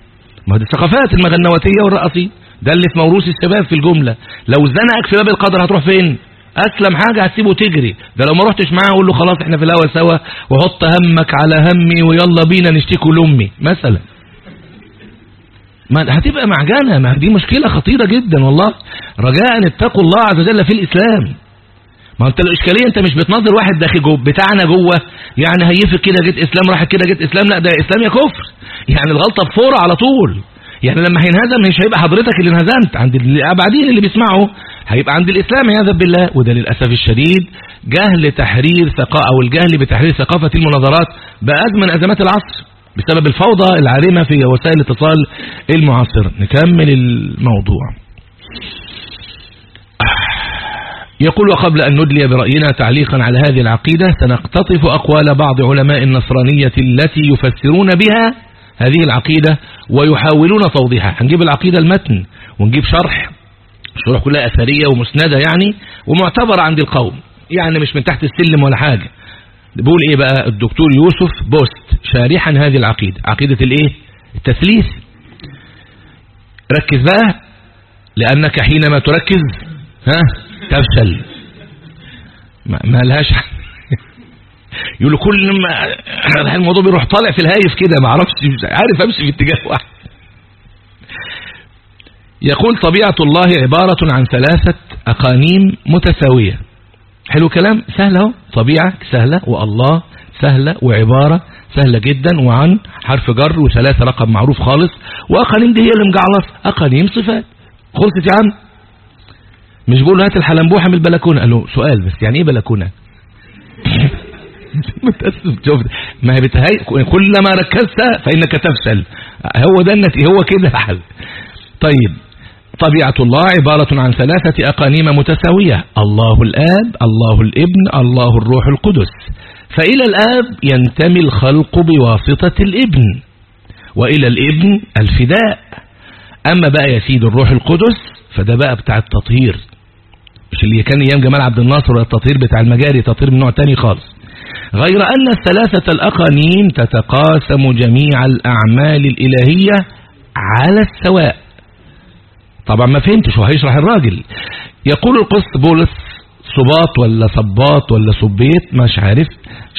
ما دي الثقافات المغنواتية والرقصية. ده اللي في موروث الشباب في الجملة. لو زنقك في باب القدر هتروح فين؟ أسلم حاجة هتسيبه تجري. ده لو ما رحتش معاه أقول له خلاص إحنا في الهوا سوا. وحط همك على همي ويلا بينا نشتكوا لأمي. مثلا. ما هتبقى معجنة. ما دي مشكلة خطيرة جدا والله. رجاء اتقوا الله عز وجل في الإسلام. ما انت الاشكاليه أنت مش بتنظر واحد داخل جوه بتاعنا جوه يعني هيفك كده جيت إسلام راح كده جيت إسلام لا ده إسلام يا كفر. يعني الغلطة بفورة على طول. يعني لما هينهزم مش هيبقى حضرتك اللي انهزمت. عند الابعدين اللي بيسمعوا هيبقى عند الإسلام عياذا بالله. وده للأسف الشديد جهل تحرير ثقافه أو الجهل بتحرير ثقافة المناظرات بقى من أزمات العصر بسبب الفوضى العارمة في وسائل الاتصال المعاصرة. نكمل الموضوع. يقول وقبل أن ندلي برأينا تعليقا على هذه العقيدة سنقتطف أقوال بعض علماء النصرانية التي يفسرون بها هذه العقيدة ويحاولون توضيحها هنجيب العقيدة المتن ونجيب شرح الشروح كلها أثرية ومسندة يعني ومعتبرة عند القوم. يعني مش من تحت السلم ولا حاجة. بيقول إيه بقى؟ الدكتور يوسف بوست شارحا هذه العقيدة. عقيدة الإيه؟ التثليث. ركز بقى لأنك حينما تركز ها؟ تفشل ما لهاش يقول كل ما الموضوع بيروح طالع في الهايف كده ما أعرفش عارف امشي في اتجاه واحد. يقول طبيعة الله عبارة عن ثلاثة أقانيم متساوية. حلو كلام؟ سهل اهو. طبيعة سهلة والله سهلة وعبارة سهلة جدا وعن حرف جر وثلاثة رقم معروف خالص. وأقانيم دي هي اللي مجعلص. أقانيم صفات. خلصت يا عم. مش بقول هات الحلنبوحة من البلكونة. قال له سؤال بس يعني إيه بلكونة؟ متأسف شوف ما هي بتهي كلما ركزت فإنك تفشل. هو ده النتيجة هو كده الحل. طيب طبيعة الله عبارة عن ثلاثة أقانيم متساوية. الله الآب الله الابن الله الروح القدس. فإلى الآب ينتمي الخلق بواسطة الابن وإلى الابن الفداء. أما بقى يسيد الروح القدس فده بقى بتاع التطهير. مش اللي كان أيام جمال عبد الناصر ولا التطهير بتاع المجاري تطهير من نوع تاني خالص. غير أن الثلاثة الأقانيم تتقاسم جميع الأعمال الإلهية على السواء. طبعا ما فهمتش وهيشرح الراجل. يقول القسط بولس صباط ولا صباط ولا صبيت مش عارف.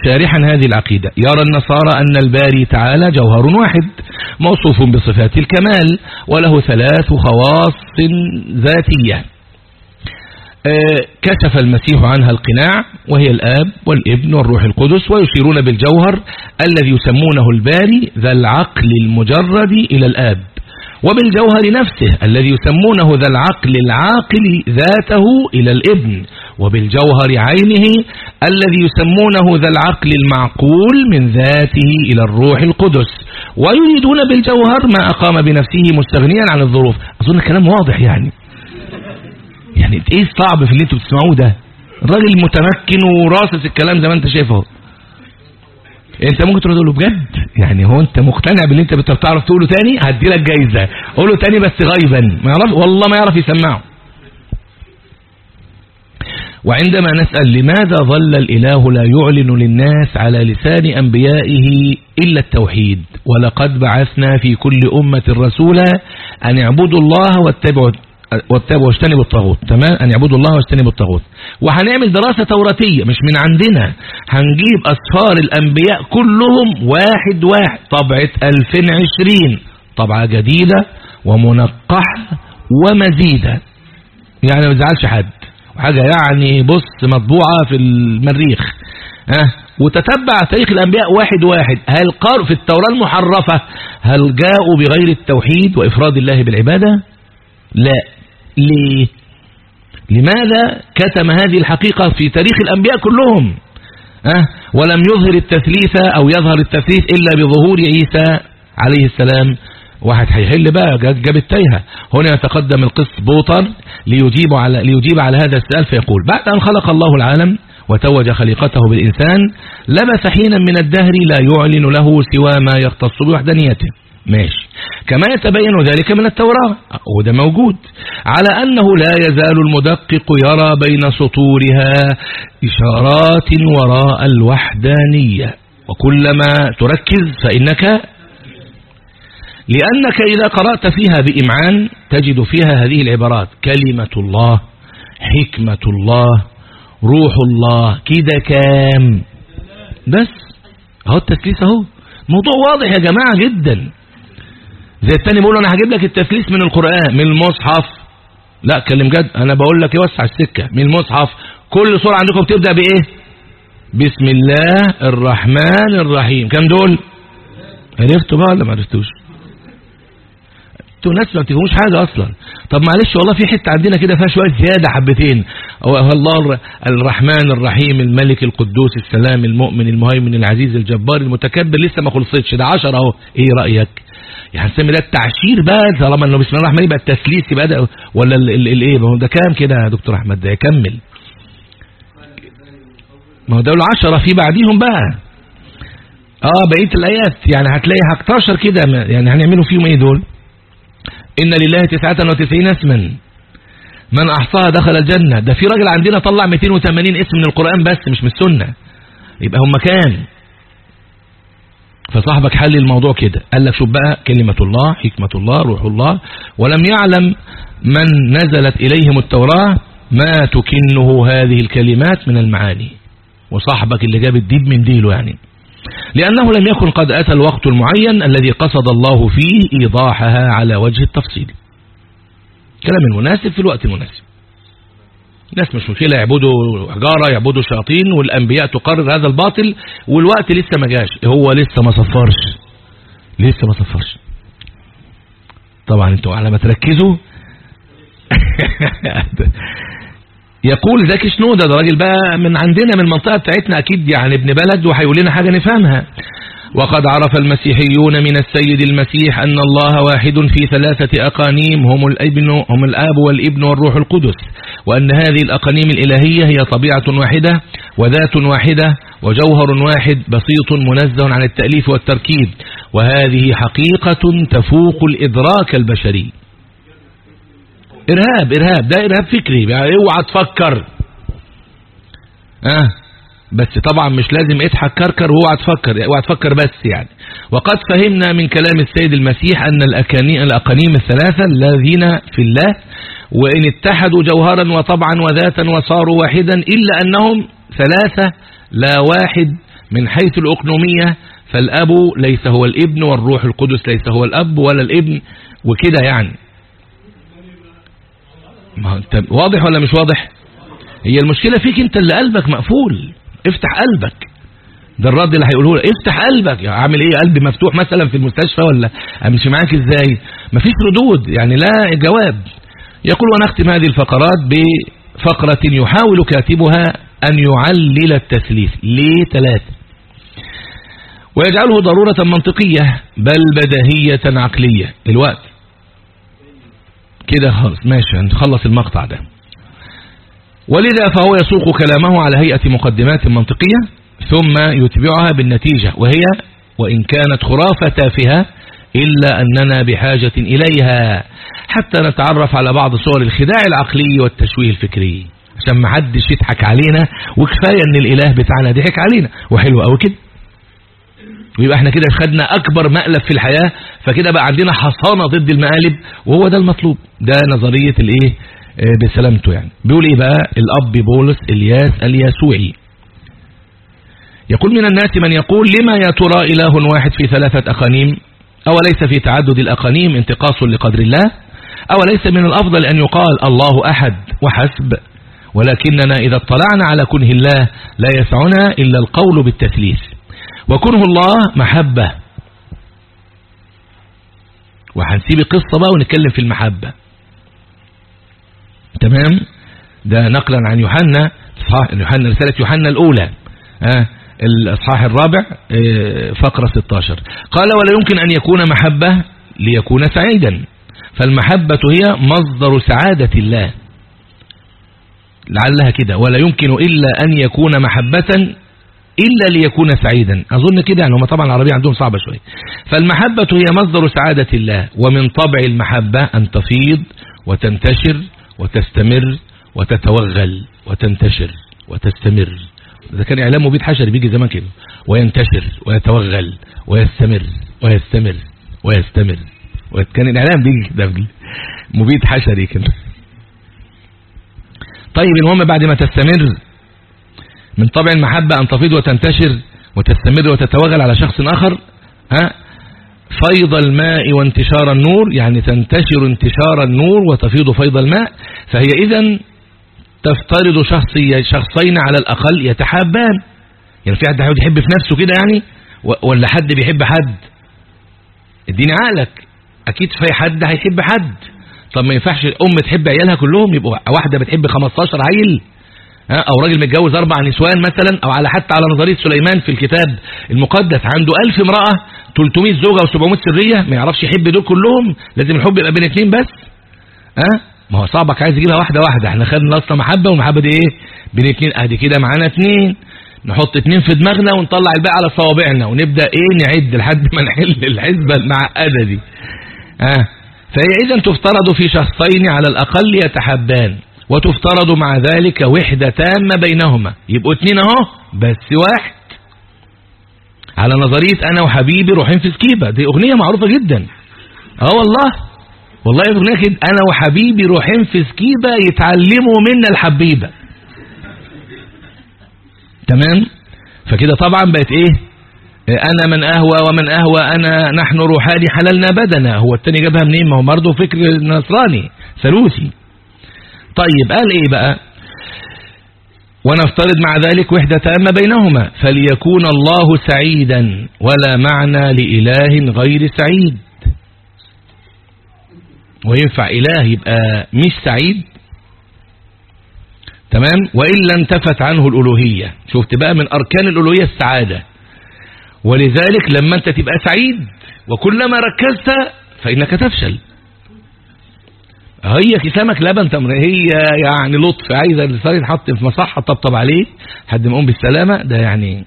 شارحا هذه العقيدة. يرى النصارى أن الباري تعالى جوهر واحد موصوف بصفات الكمال وله ثلاث خواص ذاتية. كشف المسيح عنها القناع وهي الآب والابن والروح القدس ويشيرون بالجوهر الذي يسمونه الباري ذا العقل المجرد إلى الآب. وبالجوهر نفسه الذي يسمونه ذا العقل العاقل ذاته إلى الابن. وبالجوهر عينه الذي يسمونه ذا العقل المعقول من ذاته إلى الروح القدس. ويريدون بالجوهر ما أقام بنفسه مستغنيا عن الظروف. أظن الكلام واضح يعني. يعني إيه الصعب في اللي أنتوا بتسمعوه ده؟ الراجل متمكن وراصص الكلام زي ما انت شايفه انت ممكن تقول له بجد؟ يعني هو انت مقتنع باللي انت بتعرف تقوله تاني؟ هدي لك جايزة. قوله تاني بس غيبا ما يعرف والله ما يعرف يسمعه. وعندما نسأل لماذا ظل الإله لا يعلن للناس على لسان أنبيائه إلا التوحيد؟ ولقد بعثنا في كل أمة رسولا أن اعبدوا الله واتبعوا واجتنبوا الطاغوت تمام؟ أن يعبدوا الله واجتنبوا الطاغوت. وهنعمل دراسة توراتية مش من عندنا. هنجيب أسفار الأنبياء كلهم واحد واحد. طبعة 2020 طبعة جديدة ومنقحة ومزيدة. يعني ما يزعلش حد. وحاجة يعني بص مطبوعة في المريخ. ها؟ وتتبع تاريخ الأنبياء واحد واحد. هل قالوا في التوراة المحرفة؟ هل جاءوا بغير التوحيد وإفراد الله بالعبادة؟ لا. ليه لماذا كتم هذه الحقيقة في تاريخ الأنبياء كلهم؟ أه؟ ولم يظهر التثليث أو يظهر التثليث إلا بظهور عيسى عليه السلام. واحد هيحل بقى جاب التايهة. هنا يتقدم القس بوطر ليجيب على, ليجيب على هذا السؤال فيقول بعد أن خلق الله العالم وتوج خليقته بالإنسان لبث حينا من الدهر لا يعلن له سوى ما يختص بوحدانيته. ماشي. كما يتبين ذلك من التوراة. وده موجود. على أنه لا يزال المدقق يرى بين سطورها إشارات وراء الوحدانية. وكلما تركز فإنك لأنك إذا قرأت فيها بإمعان تجد فيها هذه العبارات. كلمة الله حكمة الله روح الله كده كام. بس. أهو التسليس أهو. موضوع واضح يا جماعة جدا. زي التاني بيقول أنا هجيب لك التثليث من القرآن من المصحف. لا كلم جد أنا بقول لك يوسع السكة من المصحف. كل سورة عندكم بتبدأ بإيه؟ بسم الله الرحمن الرحيم. كم دول؟ عرفتوا بقى ولا ما عرفتوش؟ أنتوا ناس ما بتفهموش حاجة أصلا. طب معلش والله في حتة عندنا كده فيها شوية زيادة حبتين. الله الرحمن الرحيم الملك القدوس السلام المؤمن المهيمن العزيز الجبار المتكبر لسه ما خلصتش. ده 10 أهو. إيه رأيك؟ يعني هنسمي ده التعشير بقى؟ طالما إنه بسم الله الرحمن يبقى التثليث يبقى ده ولا الايه ما هو ده كام كده يا دكتور أحمد؟ ده يكمل. ما هو دول 10 في بعديهم بقى. آه بقية الآيات. يعني هتلاقي 11 كده يعني هنعملوا فيهم إيه دول؟ إن لله تسعة وتسعين اسما. من أحصاها دخل الجنة. ده في راجل عندنا طلع 280 اسم من القرآن بس مش من السنة. يبقى هم كان فصاحبك حل الموضوع كده. قال لك شوف بقى كلمة الله حكمة الله روح الله. ولم يعلم من نزلت إليهم التوراة ما تكنه هذه الكلمات من المعاني. وصاحبك اللي جاب الديب من ديله يعني. لأنه لم يكن قد أتى الوقت المعين الذي قصد الله فيه إيضاحها على وجه التفصيل. كلام المناسب في الوقت المناسب. الناس مش مشكلة يعبدوا حجارة يعبدوا شياطين والأنبياء تقرر هذا الباطل والوقت لسه ما جاش. هو لسه ما صفرش. لسه ما صفرش. طبعا أنتوا على ما تركزوا. يقول زكي شنودة ده راجل بقى من عندنا من المنطقة بتاعتنا أكيد يعني ابن بلد وهيقول لنا حاجة نفهمها. وقد عرف المسيحيون من السيد المسيح أن الله واحد في ثلاثة أقانيم هم الإبن هم الآب والإبن والروح القدس وأن هذه الأقانيم الإلهية هي طبيعة واحدة وذات واحدة وجوهر واحد بسيط منزه عن التأليف والتركيب وهذه حقيقة تفوق الإدراك البشري. إرهاب إرهاب ده إرهاب فكري يعني اوعى تفكر. آه. بس طبعا مش لازم اضحك كركر واوعى تفكر اوعى تفكر بس يعني. وقد فهمنا من كلام السيد المسيح أن الأقانيم الثلاثة الذين في الله وإن اتحدوا جوهرا وطبعا وذاتا وصاروا واحدا إلا أنهم ثلاثة لا واحد من حيث الأقنومية. فالأب ليس هو الإبن والروح القدس ليس هو الأب ولا الإبن وكده يعني. ما انت واضح ولا مش واضح؟ هي المشكلة فيك انت اللي قلبك مقفول. افتح قلبك. ده الرد اللي هيقوله لك. افتح قلبك. يعني اعمل إيه؟ قلبي مفتوح مثلا في المستشفى ولا امشي معاك إزاي؟ مفيش ردود. يعني لا جواب. يقول ونختم هذه الفقرات بفقرة يحاول كاتبها أن يعلل التثليث. ليه ثلاثة؟ ويجعله ضرورة منطقية بل بدهية عقلية. الوقت. كده خالص ماشي. هنخلص المقطع ده. ولذا فهو يسوق كلامه على هيئة مقدمات منطقية ثم يتبعها بالنتيجة وهي وإن كانت خرافة تافهة إلا أننا بحاجة إليها حتى نتعرف على بعض صور الخداع العقلي والتشويه الفكري. عشان ما حدش يضحك علينا وكفاية إن الإله بتاعنا ضحك علينا. وحلو قوي كده. ويبقى إحنا كده خدنا أكبر مقلب في الحياة فكده بقى عندنا حصانة ضد المقالب وهو ده المطلوب. ده نظرية الإيه؟ آه بسلامته يعني. بيقول إيه بقى؟ الأب بولس إلياس الياسوعي يقول من الناس من يقول لما يا ترى إله واحد في ثلاثة أقانيم؟ أو ليس في تعدد الأقانيم انتقاص لقدر الله؟ أو ليس من الأفضل أن يقال الله أحد وحسب؟ ولكننا إذا اطلعنا على كنه الله لا يسعنا إلا القول بالتثليث. وكره الله محبة. وهنسيب القصة بقى ونتكلم في المحبة. تمام؟ ده نقلا عن يوحنا يوحنا رسالة يوحنا الأولى. آه الأصحاح الرابع آه فقرة 16 قال ولا يمكن أن يكون محبة ليكون سعيدا. فالمحبة هي مصدر سعادة الله. لعلها كده ولا يمكن إلا أن يكون محبة إلا ليكون سعيدا. أظن كده يعني هم طبعا العربية عندهم صعبة شوية. فالمحبة هي مصدر سعادة الله ومن طبع المحبة أن تفيض وتنتشر وتستمر وتتوغل وتنتشر وتستمر. إذا كان إعلام مبيد حشري بيجي زمان كده. وينتشر ويتوغل ويستمر ويستمر ويستمر. وكان الإعلام بيجي كده مبيد حشري كده. طيب المهم بعد ما تستمر من طبع المحبة أن تفيض وتنتشر وتستمر وتتوغل على شخص آخر ها فيض الماء وانتشار النور يعني تنتشر انتشار النور وتفيض فيض الماء فهي إذا تفترض شخصي شخصين على الأقل يتحابان. يعني في حد يحب في نفسه كده يعني؟ ولا حد بيحب حد؟ اديني عقلك. أكيد في حد هيحب حد. طب ما ينفعش أم تحب عيالها كلهم يبقوا واحدة بتحب 15 عيل. أو راجل متجوز أربع نسوان مثلا أو على حتى على نظرية سليمان في الكتاب المقدس عنده 1000 امرأة 300 زوجة و700 سرية ما يعرفش يحب دول كلهم لازم الحب يبقى بين اثنين بس. ها؟ ما هو صعبك عايز يجيبها واحدة واحدة إحنا خدنا أصلا محبة والمحبة دي إيه؟ بين اثنين ادي كده معانا اثنين نحط اتنين في دماغنا ونطلع الباقي على صوابعنا ونبدأ إيه؟ نعد لحد ما نحل الحسبه المعقدة دي. ها؟ فهي اذا تفترض في شخصين على الأقل يتحبان. وتفترض مع ذلك وحدة تامة بينهما. يبقوا اتنين اهو بس واحد. على نظرية أنا وحبيبي روحين في سكيبة. دي أغنية معروفة جدا. آه والله. والله أغنية كده أنا وحبيبي روحين في سكيبة يتعلموا منا الحبيبة. تمام؟ فكده طبعا بقت إيه؟ أنا من أهوى ومن أهوى أنا نحن روحاني حللنا بدنا هو التاني جابها منين؟ ما هو برضه فكر نصراني ثلوثي طيب قال إيه بقى؟ ونفترض مع ذلك وحدة تامة بينهما فليكون الله سعيدا ولا معنى لإله غير سعيد. وينفع إله يبقى مش سعيد؟ تمام؟ وإلا انتفت عنه الألوهية. شفت بقى من أركان الألوهية السعادة. ولذلك لما أنت تبقى سعيد وكلما ركزت فإنك تفشل. هي كسامك لبن تمر هي يعني لطف عايزة اللسان يتحط في مصحة طبطب عليه حد ما بالسلامة ده يعني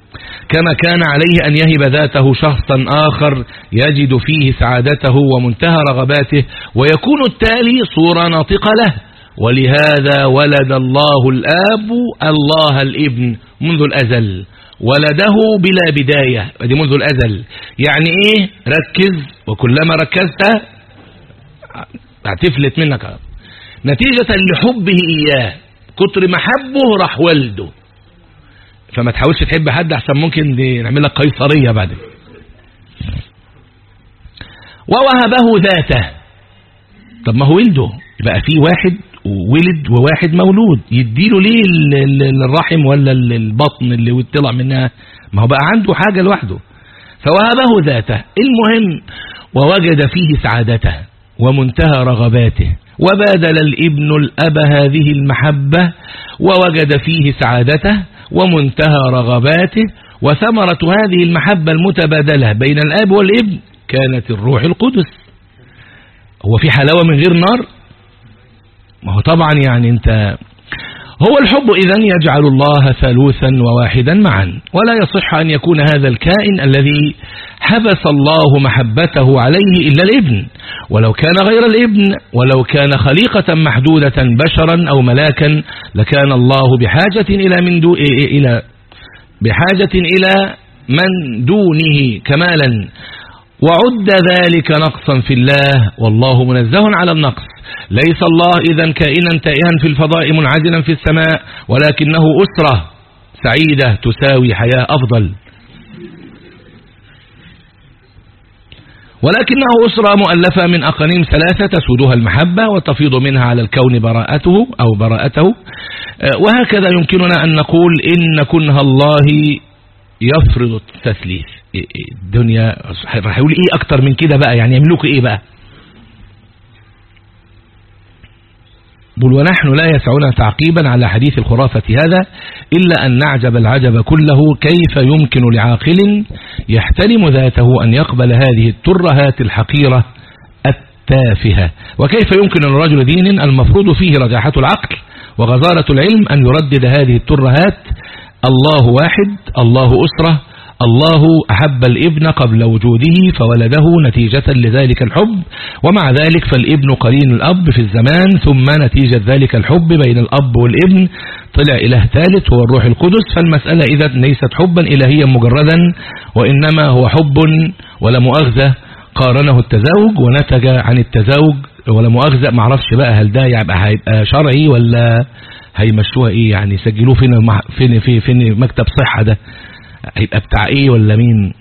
كما كان عليه أن يهب ذاته شخصا آخر يجد فيه سعادته ومنتهى رغباته ويكون التالي صورة ناطقة له. ولهذا ولد الله الآب الله الابن منذ الأزل. ولده بلا بداية دي منذ الأزل. يعني إيه؟ ركز وكلما ركزت هتفلت منك. نتيجة لحبه إياه. كتر محبه راح والده. فما تحاولش تحب حد أحسن ممكن نعمل لك قيصرية بعدين ووهبه ذاته. طب ما هو ولده يبقى في واحد ولد وواحد مولود. يديله ليه الرحم ولا البطن اللي طلع منها؟ ما هو بقى عنده حاجة لوحده. فوهبه ذاته. المهم ووجد فيه سعادته. ومنتهى رغباته. وبادل الابن الأب هذه المحبة ووجد فيه سعادته ومنتهى رغباته. وثمرة هذه المحبة المتبادلة بين الأب والابن كانت الروح القدس. هو في حلاوة من غير نار؟ ما هو طبعا يعني أنت هو الحب إذن يجعل الله ثالوثا وواحدا معا. ولا يصح أن يكون هذا الكائن الذي حبس الله محبته عليه إلا الإبن. ولو كان غير الإبن ولو كان خليقة محدودة بشرا أو ملاكا لكان الله بحاجة إلى من دو إلى بحاجة إلى من دونه كمالا. وعد ذلك نقصا في الله. والله منزه على النقص. ليس الله إذا كائنا تائها في الفضاء منعزلا في السماء ولكنه أسرة سعيدة تساوي حياة أفضل. ولكنه أسرة مؤلفة من أقانيم ثلاثة تسودها المحبة وتفيض منها على الكون براءته أو براءته. وهكذا يمكننا أن نقول إن كنه الله يفرض التثليث. الدنيا راح يقول إيه أكتر من كده بقى؟ يعني يملكوا إيه بقى؟ بل ونحن لا يسعنا تعقيبا على حديث الخرافة هذا إلا أن نعجب العجب كله كيف يمكن لعاقل يحترم ذاته أن يقبل هذه الترهات الحقيرة التافهة. وكيف يمكن لرجل دين المفروض فيه رجاحة العقل وغزارة العلم أن يردد هذه الترهات؟ الله واحد الله أسرة الله أحب الإبن قبل وجوده فولده نتيجة لذلك الحب ومع ذلك فالإبن قرين الأب في الزمان ثم نتيجة ذلك الحب بين الأب والإبن. طلع إله ثالث هو الروح القدس فالمسألة إذا ليست حبا إلهيا مجردا وإنما هو حب ولا مؤاخذة. قارنه التزاوج ونتج عن التزاوج ولا مؤاخذة. معرفش بقى هل ده يبقى هيبقى شرعي ولا هيمشوها إيه يعني يسجلوه فين فين فين, فين مكتب صحة ده؟ هيبقى بتاع إيه ولا مين؟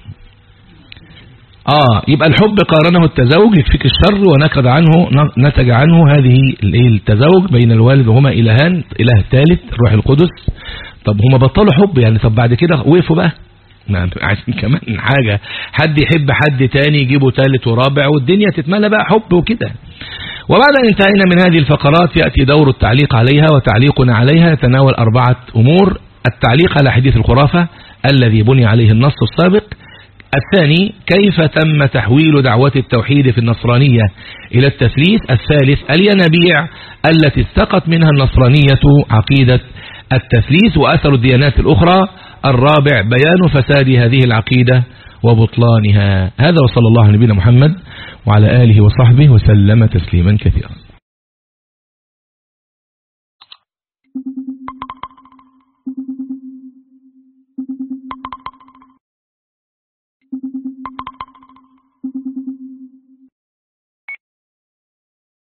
آه يبقى الحب قارنه التزوج يكفيك الشر ونكد عنه نتج عنه هذه الايه التزوج بين الوالد وهما إلهان إله ثالث الروح القدس. طب هما بطلوا حب يعني طب بعد كده وقفوا بقى؟ نعم عايزين كمان حاجة. حد يحب حد تاني يجيبه ثالث ورابع والدنيا تتملى بقى حب وكده. وبعد أن انتهينا من هذه الفقرات يأتي دور التعليق عليها وتعليقنا عليها يتناول أربعة أمور. التعليق على حديث الخرافة الذي بني عليه النص السابق. الثاني كيف تم تحويل دعوة التوحيد في النصرانية إلى التثليث؟ الثالث الينابيع التي استقت منها النصرانية عقيدة التثليث وأثر الديانات الأخرى. الرابع بيان فساد هذه العقيدة وبطلانها. هذا وصلى الله على نبينا محمد وعلى آله وصحبه وسلم تسليما كثيرا.